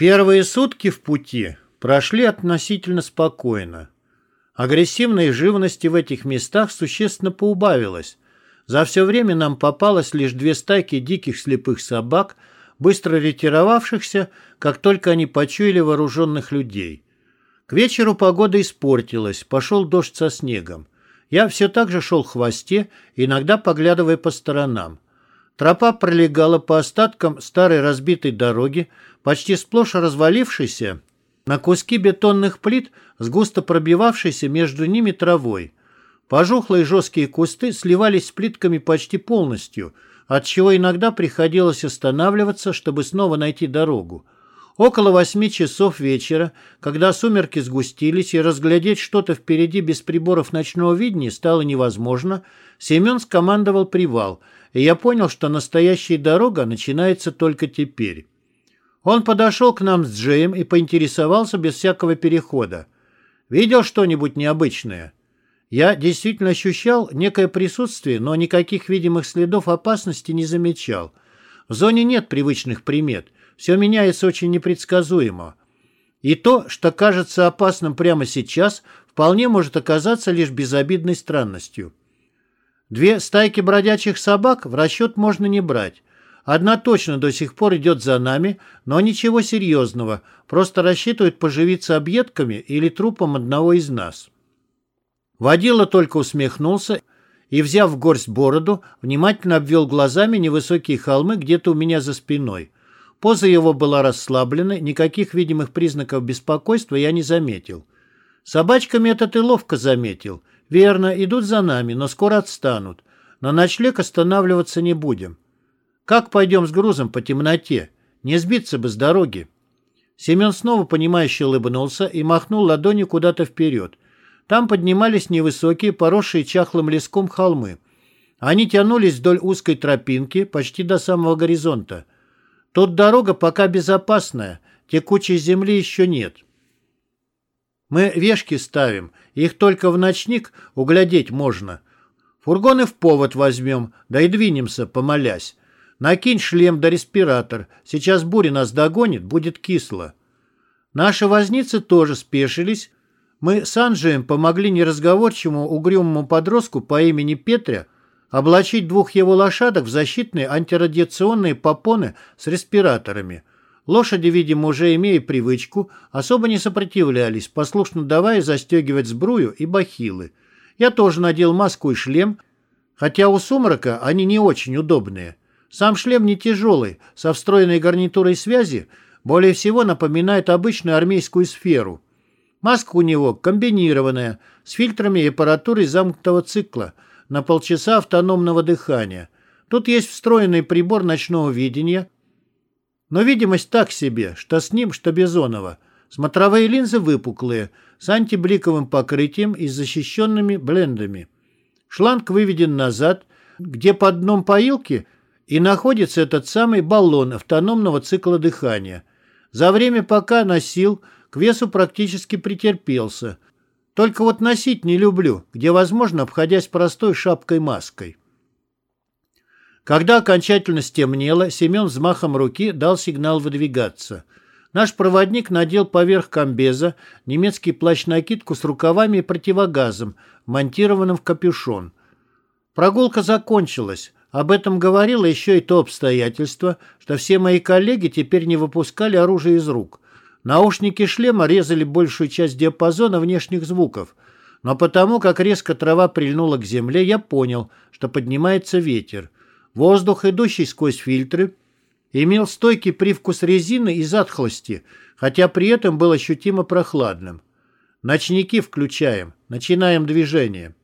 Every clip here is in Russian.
Первые сутки в пути прошли относительно спокойно. Агрессивной живности в этих местах существенно поубавилось. За все время нам попалось лишь две стайки диких слепых собак, быстро ретировавшихся, как только они почуяли вооруженных людей. К вечеру погода испортилась, пошел дождь со снегом. Я все так же шел в хвосте, иногда поглядывая по сторонам. Тропа пролегала по остаткам старой разбитой дороги, почти сплошь развалившейся, на куски бетонных плит с густо пробивавшейся между ними травой. Пожухлые жесткие кусты сливались с плитками почти полностью, отчего иногда приходилось останавливаться, чтобы снова найти дорогу. Около восьми часов вечера, когда сумерки сгустились и разглядеть что-то впереди без приборов ночного видения стало невозможно, Семен скомандовал привал, и я понял, что настоящая дорога начинается только теперь. Он подошел к нам с Джеем и поинтересовался без всякого перехода. «Видел что-нибудь необычное?» Я действительно ощущал некое присутствие, но никаких видимых следов опасности не замечал. В зоне нет привычных примет – все меняется очень непредсказуемо. И то, что кажется опасным прямо сейчас, вполне может оказаться лишь безобидной странностью. Две стайки бродячих собак в расчет можно не брать. Одна точно до сих пор идет за нами, но ничего серьезного, просто рассчитывает поживиться объедками или трупом одного из нас. Водила только усмехнулся и, взяв в горсть бороду, внимательно обвел глазами невысокие холмы где-то у меня за спиной – Поза его была расслаблена, никаких видимых признаков беспокойства я не заметил. Собачками это ты ловко заметил. Верно, идут за нами, но скоро отстанут. На ночлег останавливаться не будем. Как пойдем с грузом по темноте? Не сбиться бы с дороги. Семен снова понимающе улыбнулся и махнул ладонью куда-то вперед. Там поднимались невысокие, поросшие чахлым леском холмы. Они тянулись вдоль узкой тропинки почти до самого горизонта. Тут дорога пока безопасная, текучей земли еще нет. Мы вешки ставим, их только в ночник углядеть можно. Фургоны в повод возьмем, да и двинемся, помолясь. Накинь шлем да респиратор, сейчас буря нас догонит, будет кисло. Наши возницы тоже спешились. Мы с Анджием помогли неразговорчивому угрюмому подростку по имени Петря облачить двух его лошадок в защитные антирадиационные попоны с респираторами. Лошади, видимо, уже имея привычку, особо не сопротивлялись, послушно давая застегивать сбрую и бахилы. Я тоже надел маску и шлем, хотя у сумрака они не очень удобные. Сам шлем не тяжелый, со встроенной гарнитурой связи, более всего напоминает обычную армейскую сферу. Маска у него комбинированная, с фильтрами и аппаратурой замкнутого цикла – на полчаса автономного дыхания. Тут есть встроенный прибор ночного видения, но видимость так себе, что с ним, что Бизонова. Смотровые линзы выпуклые, с антибликовым покрытием и защищенными блендами. Шланг выведен назад, где под дном поилки и находится этот самый баллон автономного цикла дыхания. За время, пока носил, к весу практически претерпелся – только вот носить не люблю, где возможно, обходясь простой шапкой-маской. Когда окончательно стемнело, Семен взмахом руки дал сигнал выдвигаться. Наш проводник надел поверх комбеза немецкий плащ-накидку с рукавами и противогазом, монтированным в капюшон. Прогулка закончилась. Об этом говорило еще и то обстоятельство, что все мои коллеги теперь не выпускали оружие из рук – Наушники шлема резали большую часть диапазона внешних звуков, но потому, как резко трава прильнула к земле, я понял, что поднимается ветер. Воздух, идущий сквозь фильтры, имел стойкий привкус резины и затхлости, хотя при этом был ощутимо прохладным. Ночники включаем, начинаем движение.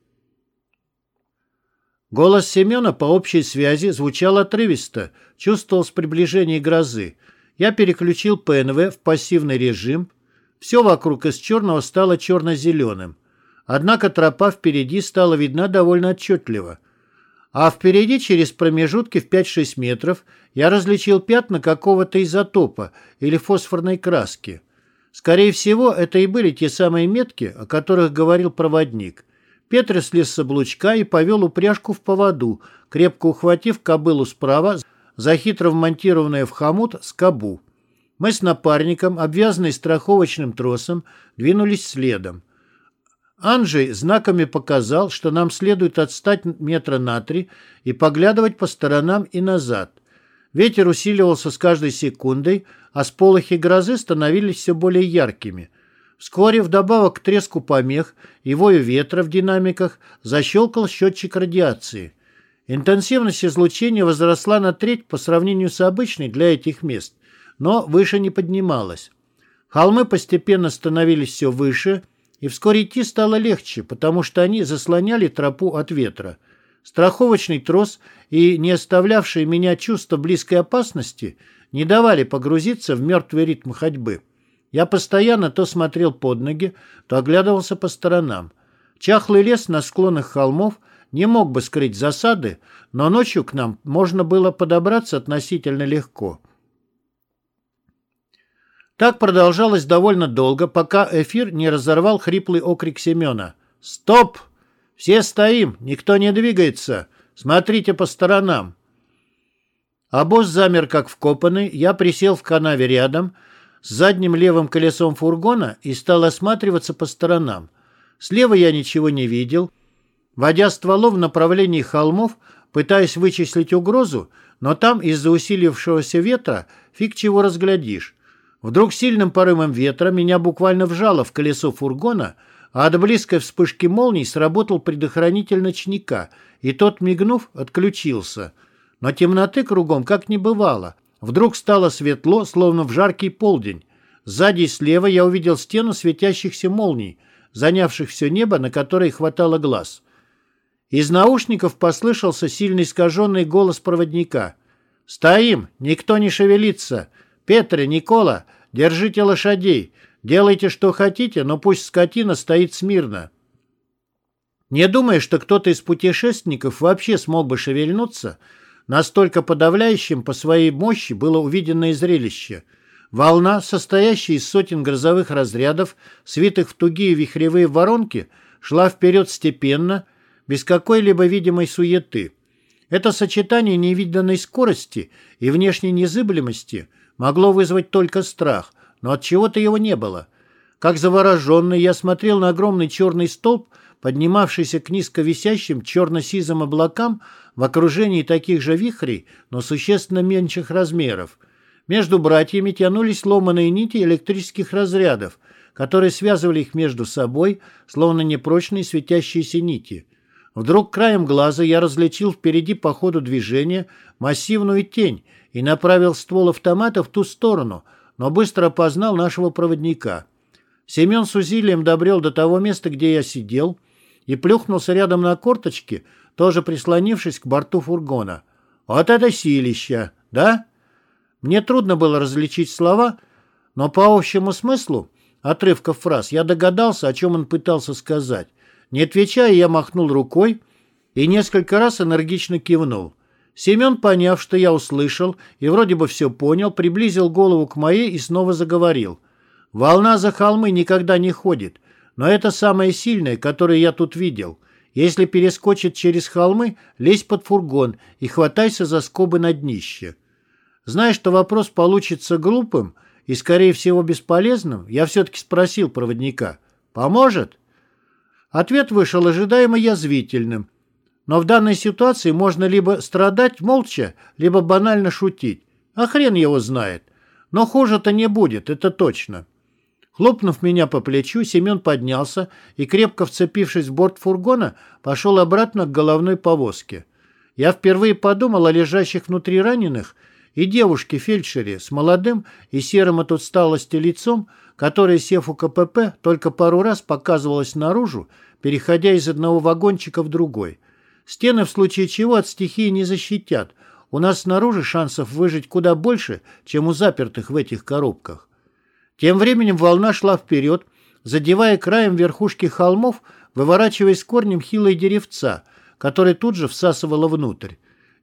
Голос Семена по общей связи звучал отрывисто, чувствовал с приближение грозы. Я переключил ПНВ в пассивный режим. Все вокруг из черного стало черно-зеленым. Однако тропа впереди стала видна довольно отчетливо. А впереди, через промежутки в 5-6 метров, я различил пятна какого-то изотопа или фосфорной краски. Скорее всего, это и были те самые метки, о которых говорил проводник. Петр слез с облучка и повел упряжку в поводу, крепко ухватив кобылу справа за хитро вмонтированное в хомут скобу. Мы с напарником, обвязанные страховочным тросом, двинулись следом. Анджей знаками показал, что нам следует отстать метра на три и поглядывать по сторонам и назад. Ветер усиливался с каждой секундой, а сполохи грозы становились все более яркими. Вскоре, вдобавок к треску помех и вою ветра в динамиках, защелкал счетчик радиации. Интенсивность излучения возросла на треть по сравнению с обычной для этих мест, но выше не поднималась. Холмы постепенно становились все выше – и вскоре идти стало легче, потому что они заслоняли тропу от ветра. Страховочный трос и не оставлявшие меня чувство близкой опасности не давали погрузиться в мертвый ритм ходьбы. Я постоянно то смотрел под ноги, то оглядывался по сторонам. Чахлый лес на склонах холмов не мог бы скрыть засады, но ночью к нам можно было подобраться относительно легко. Так продолжалось довольно долго, пока эфир не разорвал хриплый окрик Семена. «Стоп! Все стоим! Никто не двигается! Смотрите по сторонам!» Обоз замер как вкопанный, я присел в канаве рядом с задним левым колесом фургона и стал осматриваться по сторонам. Слева я ничего не видел. Водя стволом в направлении холмов, пытаясь вычислить угрозу, но там из-за усилившегося ветра фиг чего разглядишь. Вдруг сильным порывом ветра меня буквально вжало в колесо фургона, а от близкой вспышки молний сработал предохранитель ночника, и тот, мигнув, отключился. Но темноты кругом как не бывало. Вдруг стало светло, словно в жаркий полдень. Сзади и слева я увидел стену светящихся молний, занявших все небо, на которое хватало глаз. Из наушников послышался сильно искаженный голос проводника. «Стоим! Никто не шевелится! Петре, Никола, Держите лошадей, делайте, что хотите, но пусть скотина стоит смирно. Не думаю, что кто-то из путешественников вообще смог бы шевельнуться, настолько подавляющим по своей мощи было увиденное зрелище. Волна, состоящая из сотен грозовых разрядов, свитых в тугие вихревые воронки, шла вперед степенно, без какой-либо видимой суеты. Это сочетание невиданной скорости и внешней незыблемости – могло вызвать только страх, но от чего-то его не было. Как завороженный, я смотрел на огромный черный столб, поднимавшийся к низко висящим черно-сизым облакам в окружении таких же вихрей, но существенно меньших размеров. Между братьями тянулись ломаные нити электрических разрядов, которые связывали их между собой, словно непрочные светящиеся нити. Вдруг краем глаза я различил впереди по ходу движения массивную тень и направил ствол автомата в ту сторону, но быстро опознал нашего проводника. Семен с усилием добрел до того места, где я сидел, и плюхнулся рядом на корточке, тоже прислонившись к борту фургона. «Вот это силища, да?» Мне трудно было различить слова, но по общему смыслу отрывков фраз я догадался, о чем он пытался сказать. Не отвечая, я махнул рукой и несколько раз энергично кивнул. Семен, поняв, что я услышал и вроде бы все понял, приблизил голову к моей и снова заговорил. «Волна за холмы никогда не ходит, но это самое сильное, которое я тут видел. Если перескочит через холмы, лезь под фургон и хватайся за скобы на днище». Зная, что вопрос получится глупым и, скорее всего, бесполезным, я все-таки спросил проводника. «Поможет?» Ответ вышел ожидаемо язвительным, но в данной ситуации можно либо страдать молча, либо банально шутить. А хрен его знает. Но хуже-то не будет, это точно. Хлопнув меня по плечу, Семен поднялся и, крепко вцепившись в борт фургона, пошел обратно к головной повозке. Я впервые подумал о лежащих внутри раненых и девушке-фельдшере с молодым и серым от усталости лицом, которая, сев у КПП, только пару раз показывалась наружу, переходя из одного вагончика в другой. Стены в случае чего от стихии не защитят. У нас снаружи шансов выжить куда больше, чем у запертых в этих коробках. Тем временем волна шла вперед, задевая краем верхушки холмов, выворачиваясь корнем хилые деревца, которые тут же всасывала внутрь.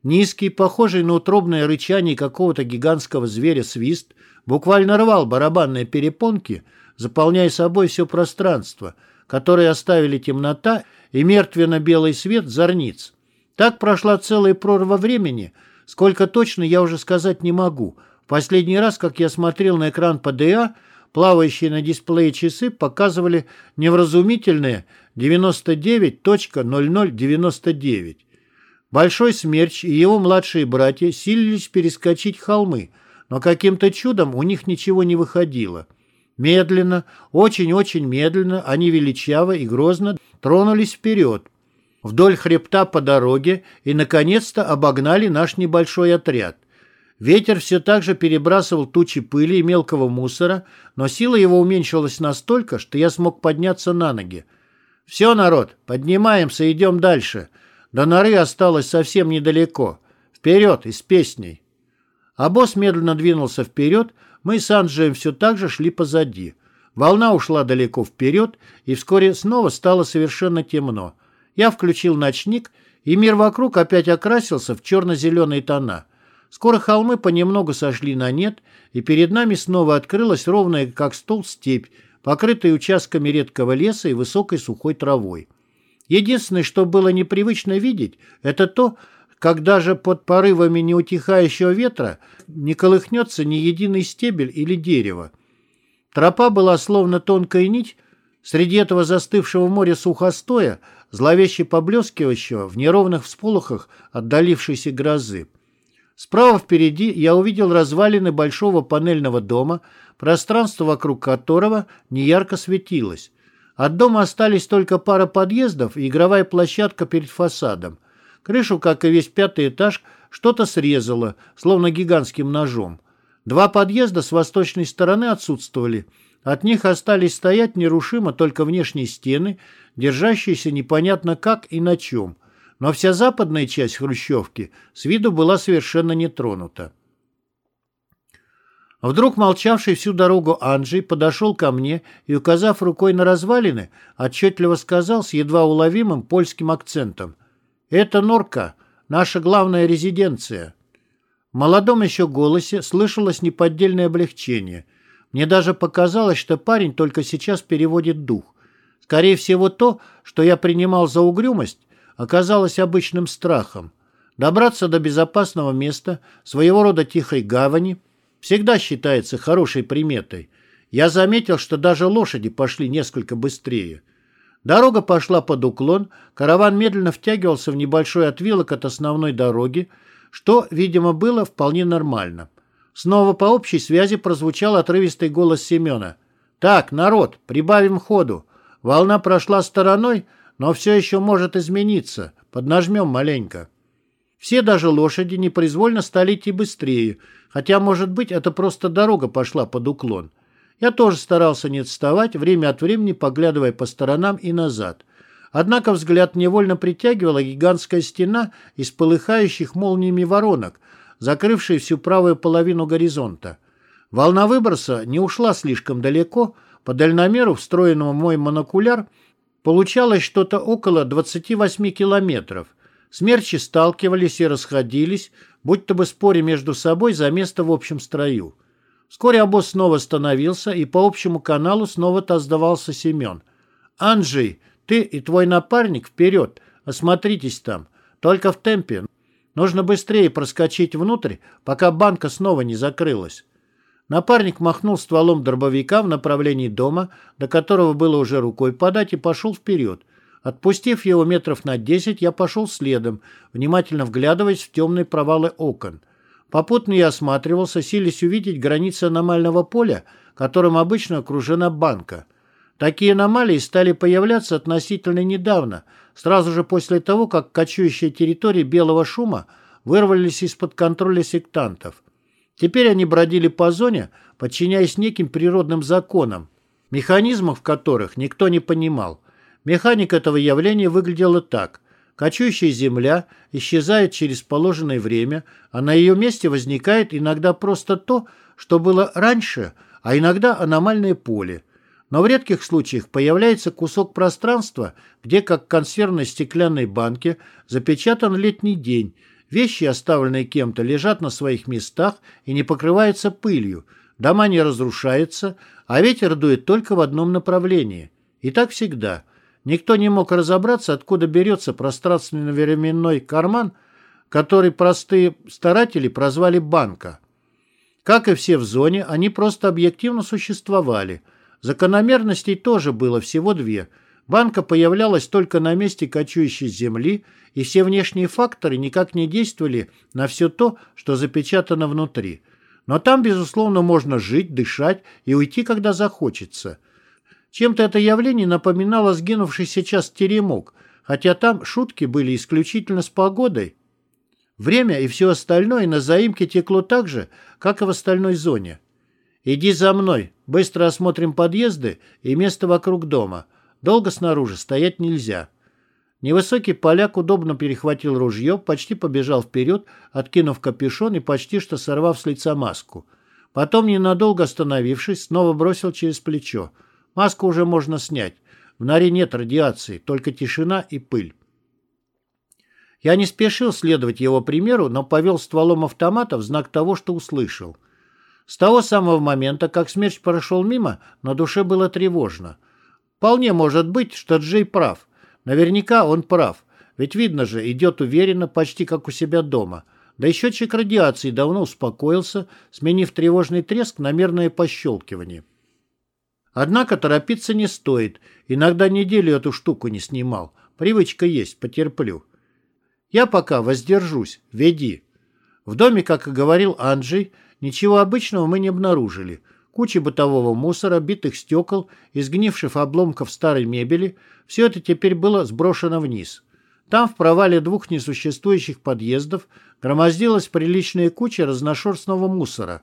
Низкий, похожий на утробное рычание какого-то гигантского зверя свист, буквально рвал барабанные перепонки, заполняя собой все пространство, которое оставили темнота и мертвенно-белый свет зорниц. Так прошла целая прорва времени, сколько точно я уже сказать не могу. Последний раз, как я смотрел на экран ПДА, плавающие на дисплее часы показывали невразумительные 99.0099. Большой Смерч и его младшие братья силились перескочить холмы, но каким-то чудом у них ничего не выходило. Медленно, очень-очень медленно они величаво и грозно тронулись вперед, вдоль хребта по дороге и, наконец-то, обогнали наш небольшой отряд. Ветер все так же перебрасывал тучи пыли и мелкого мусора, но сила его уменьшилась настолько, что я смог подняться на ноги. «Все, народ, поднимаемся идем дальше. До норы осталось совсем недалеко. Вперед и с песней!» А босс медленно двинулся вперед, мы с Анджеем все так же шли позади. Волна ушла далеко вперед, и вскоре снова стало совершенно темно. Я включил ночник, и мир вокруг опять окрасился в черно-зеленые тона. Скоро холмы понемногу сошли на нет, и перед нами снова открылась ровная, как стол, степь, покрытая участками редкого леса и высокой сухой травой. Единственное, что было непривычно видеть, это то, как даже под порывами неутихающего ветра не колыхнется ни единый стебель или дерево. Тропа была словно тонкая нить, среди этого застывшего моря сухостоя, зловеще поблескивающего в неровных всполохах отдалившейся грозы. Справа впереди я увидел развалины большого панельного дома, пространство вокруг которого неярко светилось. От дома остались только пара подъездов и игровая площадка перед фасадом. Крышу, как и весь пятый этаж, что-то срезало, словно гигантским ножом. Два подъезда с восточной стороны отсутствовали. От них остались стоять нерушимо только внешние стены, держащиеся непонятно как и на чем. Но вся западная часть хрущевки с виду была совершенно не тронута. Вдруг молчавший всю дорогу Анджей подошел ко мне и, указав рукой на развалины, отчетливо сказал с едва уловимым польским акцентом. «Это Норка, наша главная резиденция». В молодом еще голосе слышалось неподдельное облегчение. Мне даже показалось, что парень только сейчас переводит дух. Скорее всего, то, что я принимал за угрюмость, оказалось обычным страхом. Добраться до безопасного места, своего рода тихой гавани, всегда считается хорошей приметой. Я заметил, что даже лошади пошли несколько быстрее. Дорога пошла под уклон, караван медленно втягивался в небольшой отвилок от основной дороги, что, видимо, было вполне нормально. Снова по общей связи прозвучал отрывистый голос Семена. «Так, народ, прибавим ходу. Волна прошла стороной, но все еще может измениться. Поднажмем маленько». Все даже лошади непроизвольно стали идти быстрее, хотя, может быть, это просто дорога пошла под уклон. Я тоже старался не отставать, время от времени поглядывая по сторонам и назад. Однако взгляд невольно притягивала гигантская стена из полыхающих молниями воронок, закрывшая всю правую половину горизонта. Волна выброса не ушла слишком далеко, по дальномеру, встроенному в мой монокуляр, получалось что-то около 28 километров. Смерчи сталкивались и расходились, будто бы споря между собой за место в общем строю. Вскоре обоз снова остановился, и по общему каналу снова-то сдавался Семен. «Анджей, ты и твой напарник вперед, осмотритесь там, только в темпе. Нужно быстрее проскочить внутрь, пока банка снова не закрылась». Напарник махнул стволом дробовика в направлении дома, до которого было уже рукой подать, и пошел вперед. Отпустив его метров на десять, я пошел следом, внимательно вглядываясь в темные провалы окон. Попутно я осматривался, силясь увидеть границы аномального поля, которым обычно окружена банка. Такие аномалии стали появляться относительно недавно, сразу же после того, как кочующие территории белого шума вырвались из-под контроля сектантов. Теперь они бродили по зоне, подчиняясь неким природным законам, механизмов которых никто не понимал. Механика этого явления выглядела так. Кочующая земля исчезает через положенное время, а на ее месте возникает иногда просто то, что было раньше, а иногда аномальное поле. Но в редких случаях появляется кусок пространства, где, как в консервной стеклянной банке, запечатан летний день, Вещи, оставленные кем-то, лежат на своих местах и не покрываются пылью, дома не разрушаются, а ветер дует только в одном направлении. И так всегда. Никто не мог разобраться, откуда берется пространственно-временной карман, который простые старатели прозвали банка. Как и все в зоне, они просто объективно существовали. Закономерностей тоже было всего две. Банка появлялась только на месте кочующей земли, и все внешние факторы никак не действовали на все то, что запечатано внутри. Но там, безусловно, можно жить, дышать и уйти, когда захочется. Чем-то это явление напоминало сгинувший сейчас теремок, хотя там шутки были исключительно с погодой. Время и все остальное на заимке текло так же, как и в остальной зоне. «Иди за мной, быстро осмотрим подъезды и место вокруг дома. Долго снаружи стоять нельзя». Невысокий поляк удобно перехватил ружье, почти побежал вперед, откинув капюшон и почти что сорвав с лица маску. Потом, ненадолго остановившись, снова бросил через плечо. Маску уже можно снять. В норе нет радиации, только тишина и пыль. Я не спешил следовать его примеру, но повел стволом автомата в знак того, что услышал. С того самого момента, как смерч прошел мимо, на душе было тревожно. Вполне может быть, что Джей прав. Наверняка он прав. Ведь видно же, идет уверенно, почти как у себя дома. Да и счетчик радиации давно успокоился, сменив тревожный треск на мерное пощелкивание. Однако торопиться не стоит. Иногда неделю эту штуку не снимал. Привычка есть, потерплю. Я пока воздержусь, веди. В доме, как и говорил Анджей, ничего обычного мы не обнаружили. Куча бытового мусора, битых стекол, изгнивших обломков старой мебели – все это теперь было сброшено вниз. Там, в провале двух несуществующих подъездов, громоздилась приличная куча разношерстного мусора.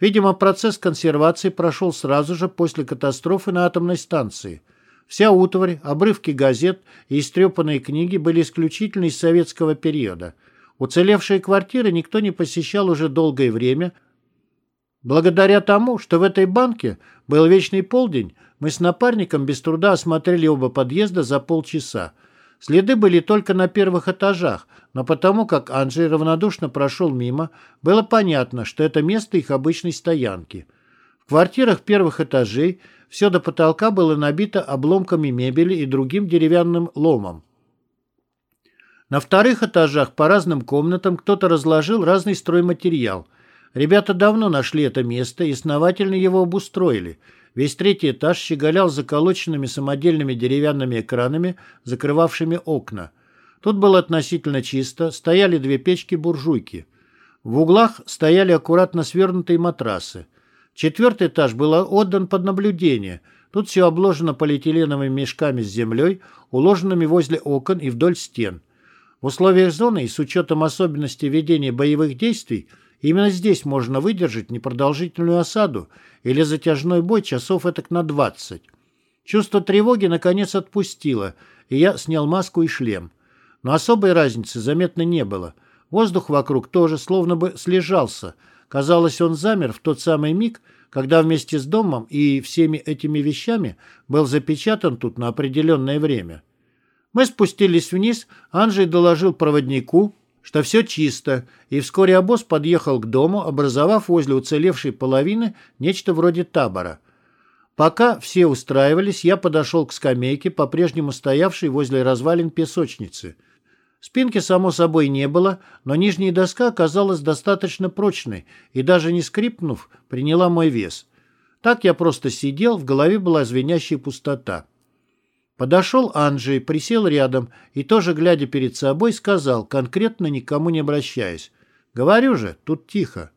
Видимо, процесс консервации прошел сразу же после катастрофы на атомной станции – Вся утварь, обрывки газет и истрепанные книги были исключительно из советского периода. Уцелевшие квартиры никто не посещал уже долгое время. Благодаря тому, что в этой банке был вечный полдень, мы с напарником без труда осмотрели оба подъезда за полчаса. Следы были только на первых этажах, но потому как Анджей равнодушно прошел мимо, было понятно, что это место их обычной стоянки. В квартирах первых этажей – все до потолка было набито обломками мебели и другим деревянным ломом. На вторых этажах по разным комнатам кто-то разложил разный стройматериал. Ребята давно нашли это место и основательно его обустроили. Весь третий этаж щеголял заколоченными самодельными деревянными экранами, закрывавшими окна. Тут было относительно чисто, стояли две печки-буржуйки. В углах стояли аккуратно свернутые матрасы. Четвертый этаж был отдан под наблюдение. Тут все обложено полиэтиленовыми мешками с землей, уложенными возле окон и вдоль стен. В условиях зоны и с учетом особенностей ведения боевых действий именно здесь можно выдержать непродолжительную осаду или затяжной бой часов этак на 20. Чувство тревоги наконец отпустило, и я снял маску и шлем. Но особой разницы заметно не было. Воздух вокруг тоже словно бы слежался – Казалось, он замер в тот самый миг, когда вместе с домом и всеми этими вещами был запечатан тут на определенное время. Мы спустились вниз, Анжей доложил проводнику, что все чисто, и вскоре обоз подъехал к дому, образовав возле уцелевшей половины нечто вроде табора. Пока все устраивались, я подошел к скамейке, по-прежнему стоявшей возле развалин песочницы – Спинки, само собой, не было, но нижняя доска оказалась достаточно прочной и, даже не скрипнув, приняла мой вес. Так я просто сидел, в голове была звенящая пустота. Подошел Анджей, присел рядом и, тоже глядя перед собой, сказал, конкретно никому не обращаясь. «Говорю же, тут тихо».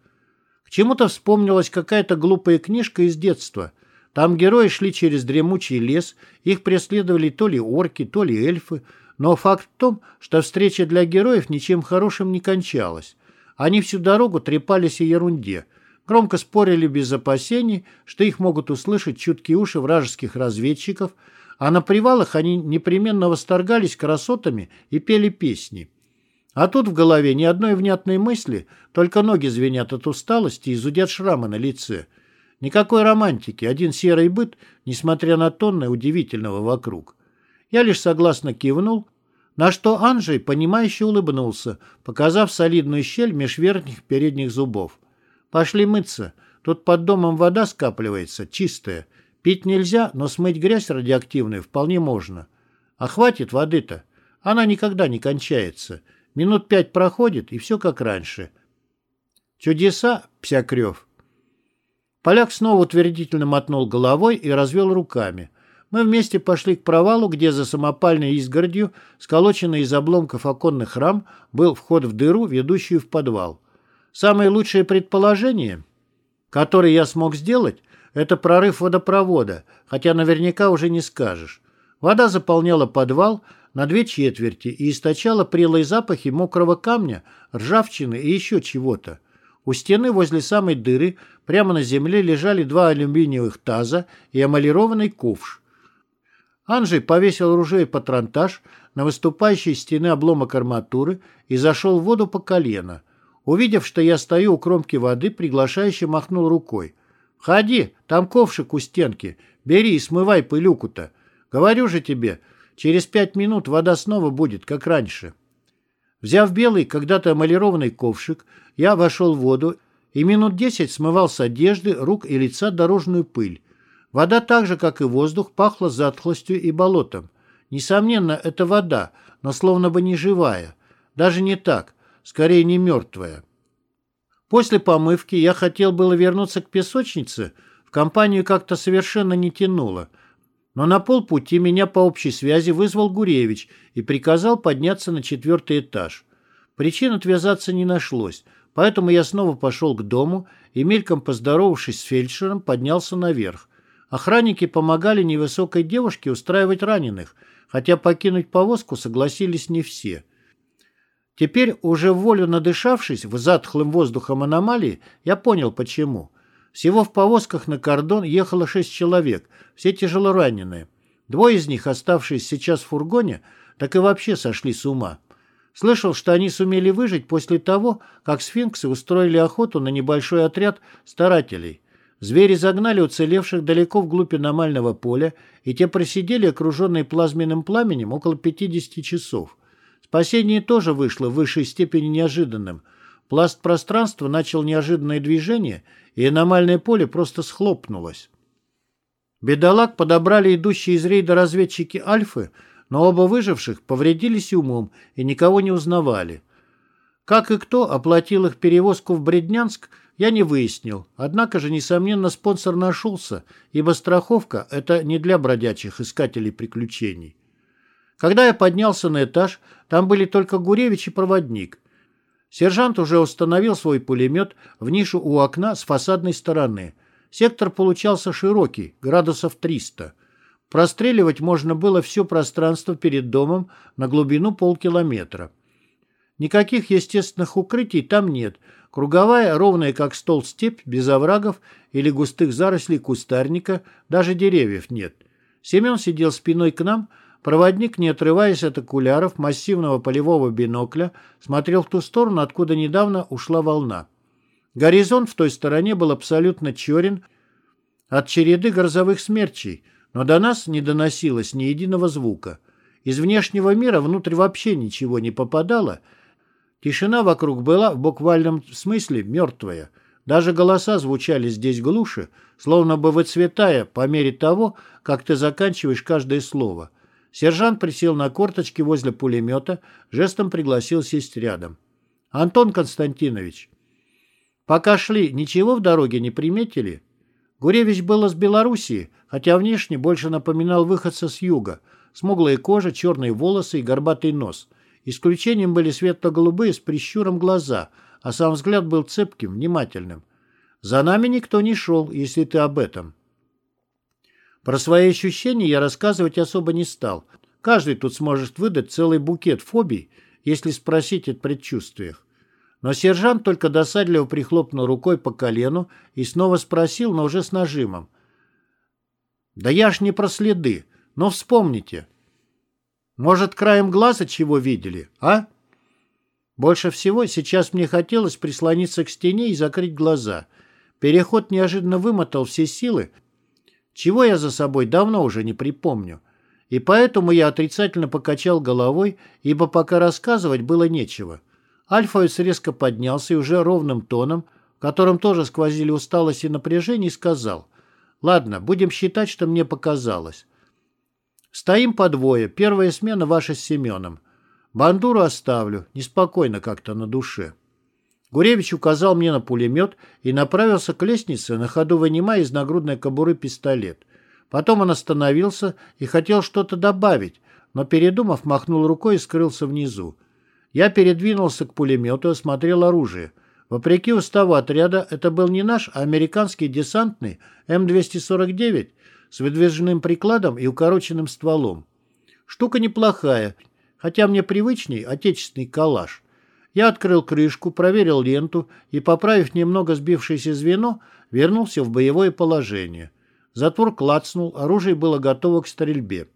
К чему-то вспомнилась какая-то глупая книжка из детства. Там герои шли через дремучий лес, их преследовали то ли орки, то ли эльфы, но факт в том, что встреча для героев ничем хорошим не кончалась. Они всю дорогу трепались о ерунде, громко спорили без опасений, что их могут услышать чуткие уши вражеских разведчиков, а на привалах они непременно восторгались красотами и пели песни. А тут в голове ни одной внятной мысли, только ноги звенят от усталости и зудят шрамы на лице. Никакой романтики, один серый быт, несмотря на тонны удивительного вокруг. Я лишь согласно кивнул, на что Анжей, понимающе улыбнулся, показав солидную щель меж верхних передних зубов. «Пошли мыться. Тут под домом вода скапливается, чистая. Пить нельзя, но смыть грязь радиоактивную вполне можно. А хватит воды-то. Она никогда не кончается. Минут пять проходит, и все как раньше». «Чудеса, Псякрев!» Поляк снова утвердительно мотнул головой и развел руками. Мы вместе пошли к провалу, где за самопальной изгородью, сколоченной из обломков оконных рам, был вход в дыру, ведущую в подвал. Самое лучшее предположение, которое я смог сделать, это прорыв водопровода, хотя наверняка уже не скажешь. Вода заполняла подвал на две четверти и источала прелые запахи мокрого камня, ржавчины и еще чего-то. У стены возле самой дыры прямо на земле лежали два алюминиевых таза и эмалированный ковш. Анжей повесил ружей патронтаж на выступающей стены обломок арматуры и зашел в воду по колено. Увидев, что я стою у кромки воды, приглашающе махнул рукой. «Ходи, там ковшик у стенки. Бери и смывай пылюку-то. Говорю же тебе, через пять минут вода снова будет, как раньше». Взяв белый, когда-то эмалированный ковшик, я вошел в воду и минут десять смывал с одежды, рук и лица дорожную пыль. Вода так же, как и воздух, пахла затхлостью и болотом. Несомненно, это вода, но словно бы не живая. Даже не так, скорее не мертвая. После помывки я хотел было вернуться к песочнице, в компанию как-то совершенно не тянуло. Но на полпути меня по общей связи вызвал Гуревич и приказал подняться на четвертый этаж. Причин отвязаться не нашлось, поэтому я снова пошел к дому и, мельком поздоровавшись с фельдшером, поднялся наверх. Охранники помогали невысокой девушке устраивать раненых, хотя покинуть повозку согласились не все – Теперь, уже волю надышавшись в затхлым воздухом аномалии, я понял, почему. Всего в повозках на кордон ехало шесть человек, все тяжело раненые. Двое из них, оставшиеся сейчас в фургоне, так и вообще сошли с ума. Слышал, что они сумели выжить после того, как сфинксы устроили охоту на небольшой отряд старателей. Звери загнали уцелевших далеко вглубь аномального поля, и те просидели, окруженные плазменным пламенем, около 50 часов. Спасение тоже вышло в высшей степени неожиданным. Пласт пространства начал неожиданное движение, и аномальное поле просто схлопнулось. Бедолаг подобрали идущие из рейда разведчики Альфы, но оба выживших повредились умом и никого не узнавали. Как и кто оплатил их перевозку в Бреднянск, я не выяснил. Однако же, несомненно, спонсор нашелся, ибо страховка – это не для бродячих искателей приключений. Когда я поднялся на этаж, там были только Гуревич и проводник. Сержант уже установил свой пулемет в нишу у окна с фасадной стороны. Сектор получался широкий, градусов 300. Простреливать можно было все пространство перед домом на глубину полкилометра. Никаких естественных укрытий там нет. Круговая, ровная как стол степь, без оврагов или густых зарослей кустарника, даже деревьев нет. Семен сидел спиной к нам, Проводник, не отрываясь от окуляров массивного полевого бинокля, смотрел в ту сторону, откуда недавно ушла волна. Горизонт в той стороне был абсолютно черен от череды грозовых смерчей, но до нас не доносилось ни единого звука. Из внешнего мира внутрь вообще ничего не попадало. Тишина вокруг была в буквальном смысле мертвая. Даже голоса звучали здесь глуше, словно бы выцветая по мере того, как ты заканчиваешь каждое слово – Сержант присел на корточки возле пулемета, жестом пригласил сесть рядом. «Антон Константинович, пока шли, ничего в дороге не приметили?» Гуревич был из Белоруссии, хотя внешне больше напоминал выходца с юга. Смуглая кожа, черные волосы и горбатый нос. Исключением были светло-голубые с прищуром глаза, а сам взгляд был цепким, внимательным. «За нами никто не шел, если ты об этом». Про свои ощущения я рассказывать особо не стал. Каждый тут сможет выдать целый букет фобий, если спросить о предчувствиях. Но сержант только досадливо прихлопнул рукой по колену и снова спросил, но уже с нажимом. «Да я ж не про следы, но вспомните. Может, краем глаза чего видели, а?» Больше всего сейчас мне хотелось прислониться к стене и закрыть глаза. Переход неожиданно вымотал все силы, чего я за собой давно уже не припомню. И поэтому я отрицательно покачал головой, ибо пока рассказывать было нечего. Альфаец резко поднялся и уже ровным тоном, в котором тоже сквозили усталость и напряжение, сказал, «Ладно, будем считать, что мне показалось. Стоим по двое, первая смена ваша с Семеном. Бандуру оставлю, неспокойно как-то на душе». Гуревич указал мне на пулемет и направился к лестнице, на ходу вынимая из нагрудной кобуры пистолет. Потом он остановился и хотел что-то добавить, но, передумав, махнул рукой и скрылся внизу. Я передвинулся к пулемету и осмотрел оружие. Вопреки уставу отряда, это был не наш, а американский десантный М-249 с выдвижным прикладом и укороченным стволом. Штука неплохая, хотя мне привычней отечественный калаш. Я открыл крышку, проверил ленту и, поправив немного сбившееся звено, вернулся в боевое положение. Затвор клацнул, оружие было готово к стрельбе.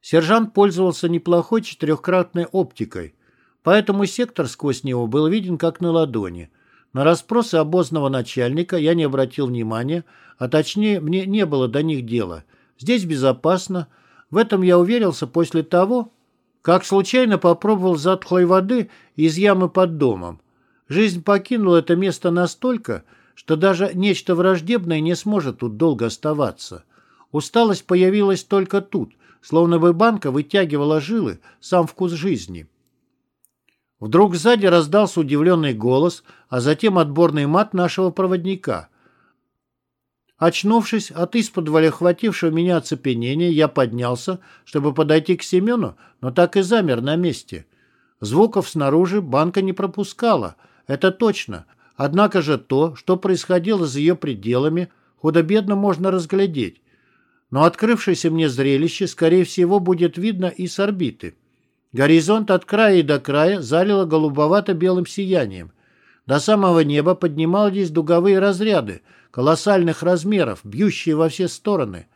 Сержант пользовался неплохой четырехкратной оптикой, поэтому сектор сквозь него был виден как на ладони. На расспросы обозного начальника я не обратил внимания, а точнее мне не было до них дела. Здесь безопасно. В этом я уверился после того, как случайно попробовал затхлой воды из ямы под домом. Жизнь покинула это место настолько, что даже нечто враждебное не сможет тут долго оставаться. Усталость появилась только тут, словно бы банка вытягивала жилы, сам вкус жизни. Вдруг сзади раздался удивленный голос, а затем отборный мат нашего проводника. Очнувшись от исподволя хватившего меня оцепенения, я поднялся, чтобы подойти к Семену, но так и замер на месте. Звуков снаружи банка не пропускала, это точно. Однако же то, что происходило за ее пределами, худо-бедно можно разглядеть. Но открывшееся мне зрелище, скорее всего, будет видно и с орбиты. Горизонт от края и до края залило голубовато-белым сиянием. До самого неба поднимались дуговые разряды, колоссальных размеров, бьющие во все стороны.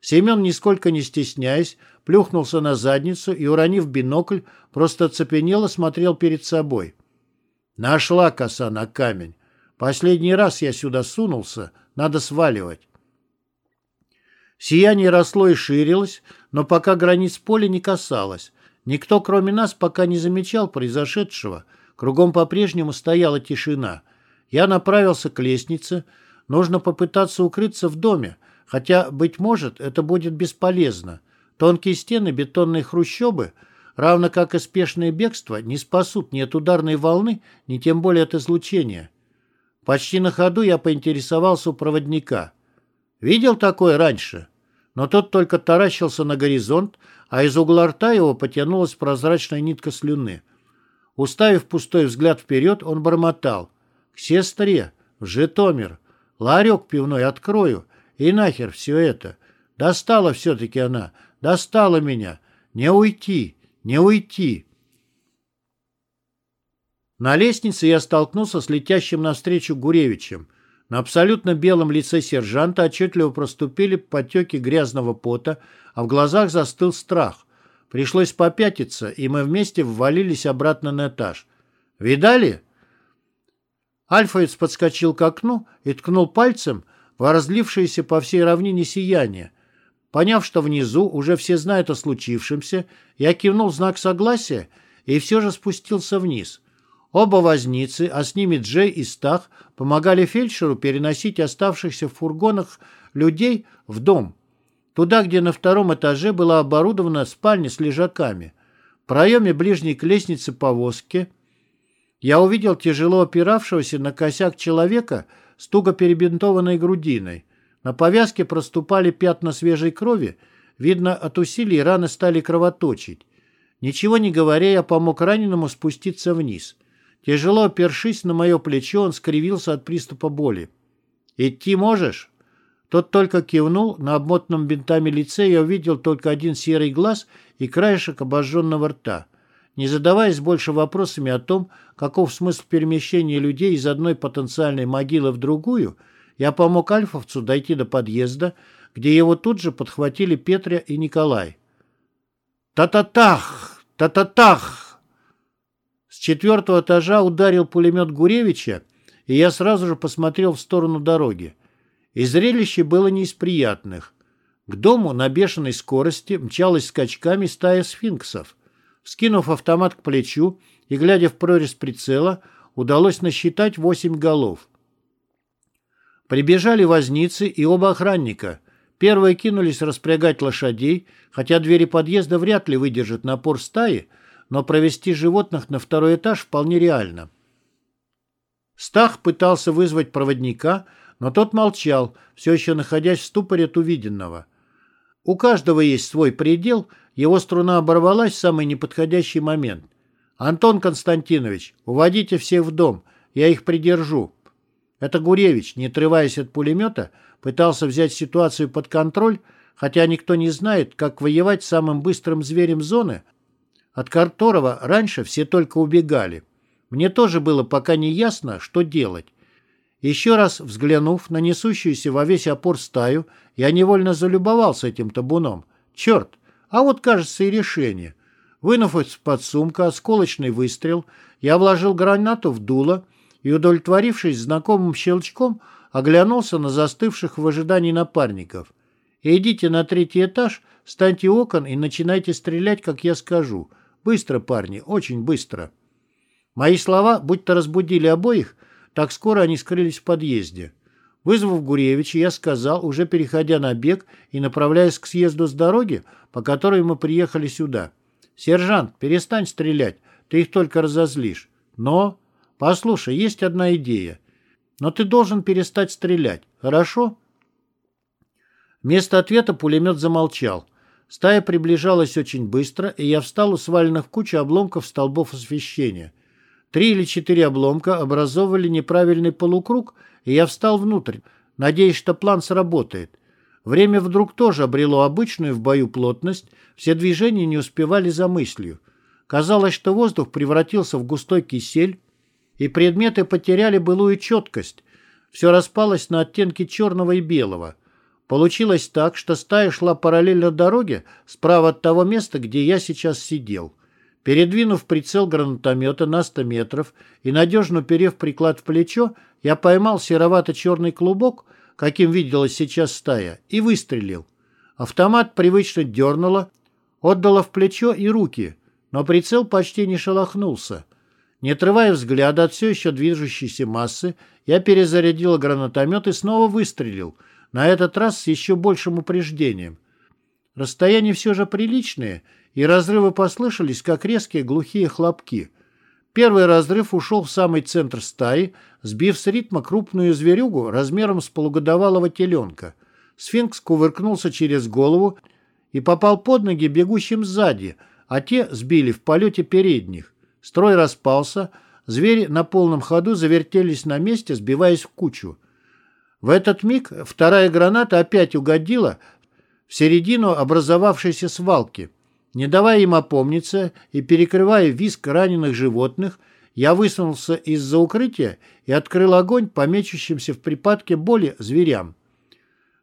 Семен, нисколько не стесняясь, плюхнулся на задницу и, уронив бинокль, просто оцепенело смотрел перед собой. Нашла коса на камень. Последний раз я сюда сунулся, надо сваливать. Сияние росло и ширилось, но пока границ поля не касалось. Никто, кроме нас, пока не замечал произошедшего. Кругом по-прежнему стояла тишина. Я направился к лестнице, Нужно попытаться укрыться в доме, хотя, быть может, это будет бесполезно. Тонкие стены бетонной хрущобы, равно как и спешное бегство, не спасут ни от ударной волны, ни тем более от излучения. Почти на ходу я поинтересовался у проводника. Видел такое раньше? Но тот только таращился на горизонт, а из угла рта его потянулась прозрачная нитка слюны. Уставив пустой взгляд вперед, он бормотал. «К сестре! В Житомир! Ларек пивной открою, и нахер все это. Достала все-таки она, достала меня. Не уйти, не уйти. На лестнице я столкнулся с летящим навстречу Гуревичем. На абсолютно белом лице сержанта отчетливо проступили потеки грязного пота, а в глазах застыл страх. Пришлось попятиться, и мы вместе ввалились обратно на этаж. «Видали?» Альфаец подскочил к окну и ткнул пальцем в разлившееся по всей равнине сияние. Поняв, что внизу уже все знают о случившемся, я кивнул знак согласия и все же спустился вниз. Оба возницы, а с ними Джей и Стах, помогали фельдшеру переносить оставшихся в фургонах людей в дом. Туда, где на втором этаже была оборудована спальня с лежаками. В проеме ближней к лестнице повозки я увидел тяжело опиравшегося на косяк человека с туго перебинтованной грудиной. На повязке проступали пятна свежей крови, видно, от усилий раны стали кровоточить. Ничего не говоря, я помог раненому спуститься вниз. Тяжело опершись на мое плечо, он скривился от приступа боли. «Идти можешь?» Тот только кивнул, на обмотанном бинтами лице я увидел только один серый глаз и краешек обожженного рта. Не задаваясь больше вопросами о том, каков смысл перемещения людей из одной потенциальной могилы в другую, я помог Альфовцу дойти до подъезда, где его тут же подхватили Петря и Николай. «Та-та-тах! Та-та-тах!» С четвертого этажа ударил пулемет Гуревича, и я сразу же посмотрел в сторону дороги. И зрелище было не из приятных. К дому на бешеной скорости мчалась скачками стая сфинксов. Скинув автомат к плечу и глядя в прорез прицела, удалось насчитать восемь голов. Прибежали возницы и оба охранника. Первые кинулись распрягать лошадей, хотя двери подъезда вряд ли выдержат напор стаи, но провести животных на второй этаж вполне реально. Стах пытался вызвать проводника, но тот молчал, все еще находясь в ступоре от увиденного. У каждого есть свой предел, его струна оборвалась в самый неподходящий момент. «Антон Константинович, уводите всех в дом, я их придержу». Это Гуревич, не отрываясь от пулемета, пытался взять ситуацию под контроль, хотя никто не знает, как воевать с самым быстрым зверем зоны, от которого раньше все только убегали. Мне тоже было пока не ясно, что делать. Еще раз взглянув на несущуюся во весь опор стаю, я невольно залюбовался этим табуном. Черт, а вот кажется и решение. Вынув из-под сумка осколочный выстрел, я вложил гранату в дуло и, удовлетворившись знакомым щелчком, оглянулся на застывших в ожидании напарников. «Идите на третий этаж, станьте окон и начинайте стрелять, как я скажу. Быстро, парни, очень быстро». Мои слова будто разбудили обоих, так скоро они скрылись в подъезде. Вызвав Гуревича, я сказал, уже переходя на бег и направляясь к съезду с дороги, по которой мы приехали сюда. «Сержант, перестань стрелять, ты их только разозлишь. Но...» «Послушай, есть одна идея. Но ты должен перестать стрелять, хорошо?» Вместо ответа пулемет замолчал. Стая приближалась очень быстро, и я встал у сваленных в кучу обломков столбов освещения. Три или четыре обломка образовывали неправильный полукруг, и я встал внутрь, надеясь, что план сработает. Время вдруг тоже обрело обычную в бою плотность, все движения не успевали за мыслью. Казалось, что воздух превратился в густой кисель, и предметы потеряли былую четкость. Все распалось на оттенки черного и белого. Получилось так, что стая шла параллельно дороге справа от того места, где я сейчас сидел. Передвинув прицел гранатомета на 100 метров и надежно уперев приклад в плечо, я поймал серовато-черный клубок, каким виделась сейчас стая, и выстрелил. Автомат привычно дернуло, отдало в плечо и руки, но прицел почти не шелохнулся. Не отрывая взгляда от все еще движущейся массы, я перезарядил гранатомет и снова выстрелил, на этот раз с еще большим упреждением. Расстояние все же приличное, и разрывы послышались, как резкие глухие хлопки. Первый разрыв ушел в самый центр стаи, сбив с ритма крупную зверюгу размером с полугодовалого теленка. Сфинкс кувыркнулся через голову и попал под ноги бегущим сзади, а те сбили в полете передних. Строй распался, звери на полном ходу завертелись на месте, сбиваясь в кучу. В этот миг вторая граната опять угодила в середину образовавшейся свалки. Не давая им опомниться и перекрывая виск раненых животных, я высунулся из-за укрытия и открыл огонь по мечущимся в припадке боли зверям.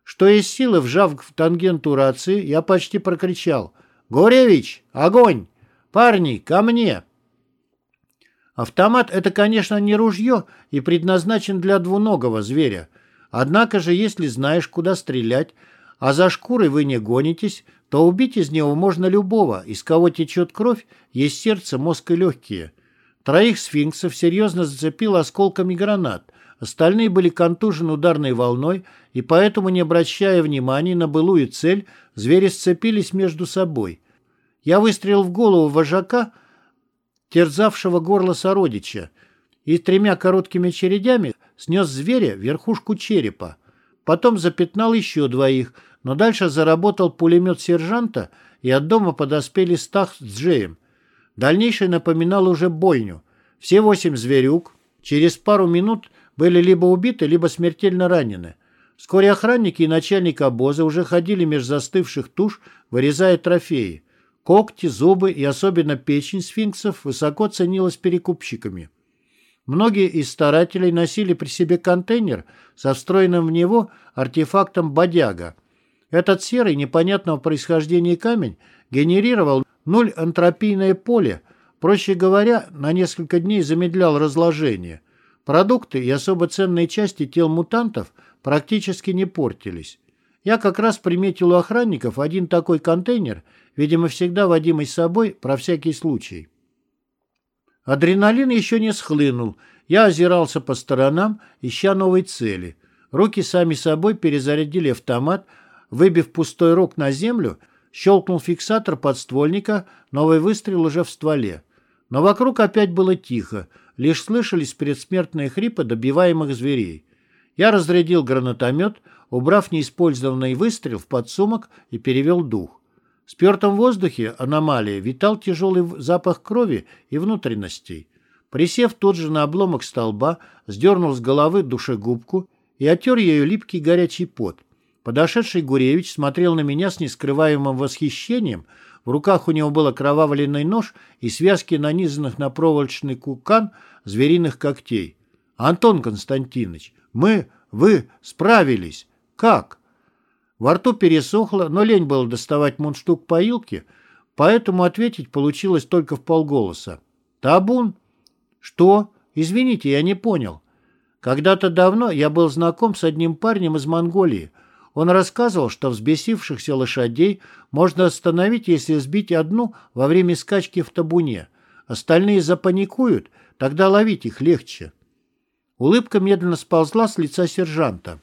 Что из силы, вжав в тангенту рации, я почти прокричал «Горевич, огонь! Парни, ко мне!» Автомат – это, конечно, не ружье и предназначен для двуногого зверя. Однако же, если знаешь, куда стрелять, а за шкурой вы не гонитесь, то убить из него можно любого, из кого течет кровь, есть сердце, мозг и легкие. Троих сфинксов серьезно зацепило осколками гранат, остальные были контужены ударной волной, и поэтому, не обращая внимания на былую цель, звери сцепились между собой. Я выстрелил в голову вожака – терзавшего горло сородича, и тремя короткими чередями снес зверя верхушку черепа. Потом запятнал еще двоих, но дальше заработал пулемет сержанта, и от дома подоспели Стах с Джеем. Дальнейшее напоминало уже бойню. Все восемь зверюк через пару минут были либо убиты, либо смертельно ранены. Вскоре охранники и начальник обоза уже ходили меж застывших туш, вырезая трофеи. Когти, зубы и особенно печень сфинксов высоко ценилась перекупщиками. Многие из старателей носили при себе контейнер со встроенным в него артефактом бодяга. Этот серый непонятного происхождения камень генерировал нуль антропийное поле, проще говоря, на несколько дней замедлял разложение. Продукты и особо ценные части тел мутантов практически не портились. Я как раз приметил у охранников один такой контейнер, видимо, всегда водимый с собой про всякий случай. Адреналин еще не схлынул. Я озирался по сторонам, ища новой цели. Руки сами собой перезарядили автомат, выбив пустой рог на землю, щелкнул фиксатор подствольника, новый выстрел уже в стволе. Но вокруг опять было тихо. лишь слышались предсмертные хрипы добиваемых зверей. Я разрядил гранатомет, убрав неиспользованный выстрел в подсумок и перевел дух. В спертом воздухе аномалии витал тяжелый запах крови и внутренностей. Присев тут же на обломок столба, сдернул с головы душегубку и оттер ею липкий горячий пот. Подошедший Гуревич смотрел на меня с нескрываемым восхищением. В руках у него был окровавленный нож и связки нанизанных на проволочный кукан звериных когтей. «Антон Константинович, мы, вы справились. Как?» Во рту пересохло, но лень было доставать мундштук поилки, поэтому ответить получилось только в полголоса. «Табун?» «Что? Извините, я не понял. Когда-то давно я был знаком с одним парнем из Монголии. Он рассказывал, что взбесившихся лошадей можно остановить, если сбить одну во время скачки в табуне. Остальные запаникуют, тогда ловить их легче». Улыбка медленно сползла с лица сержанта.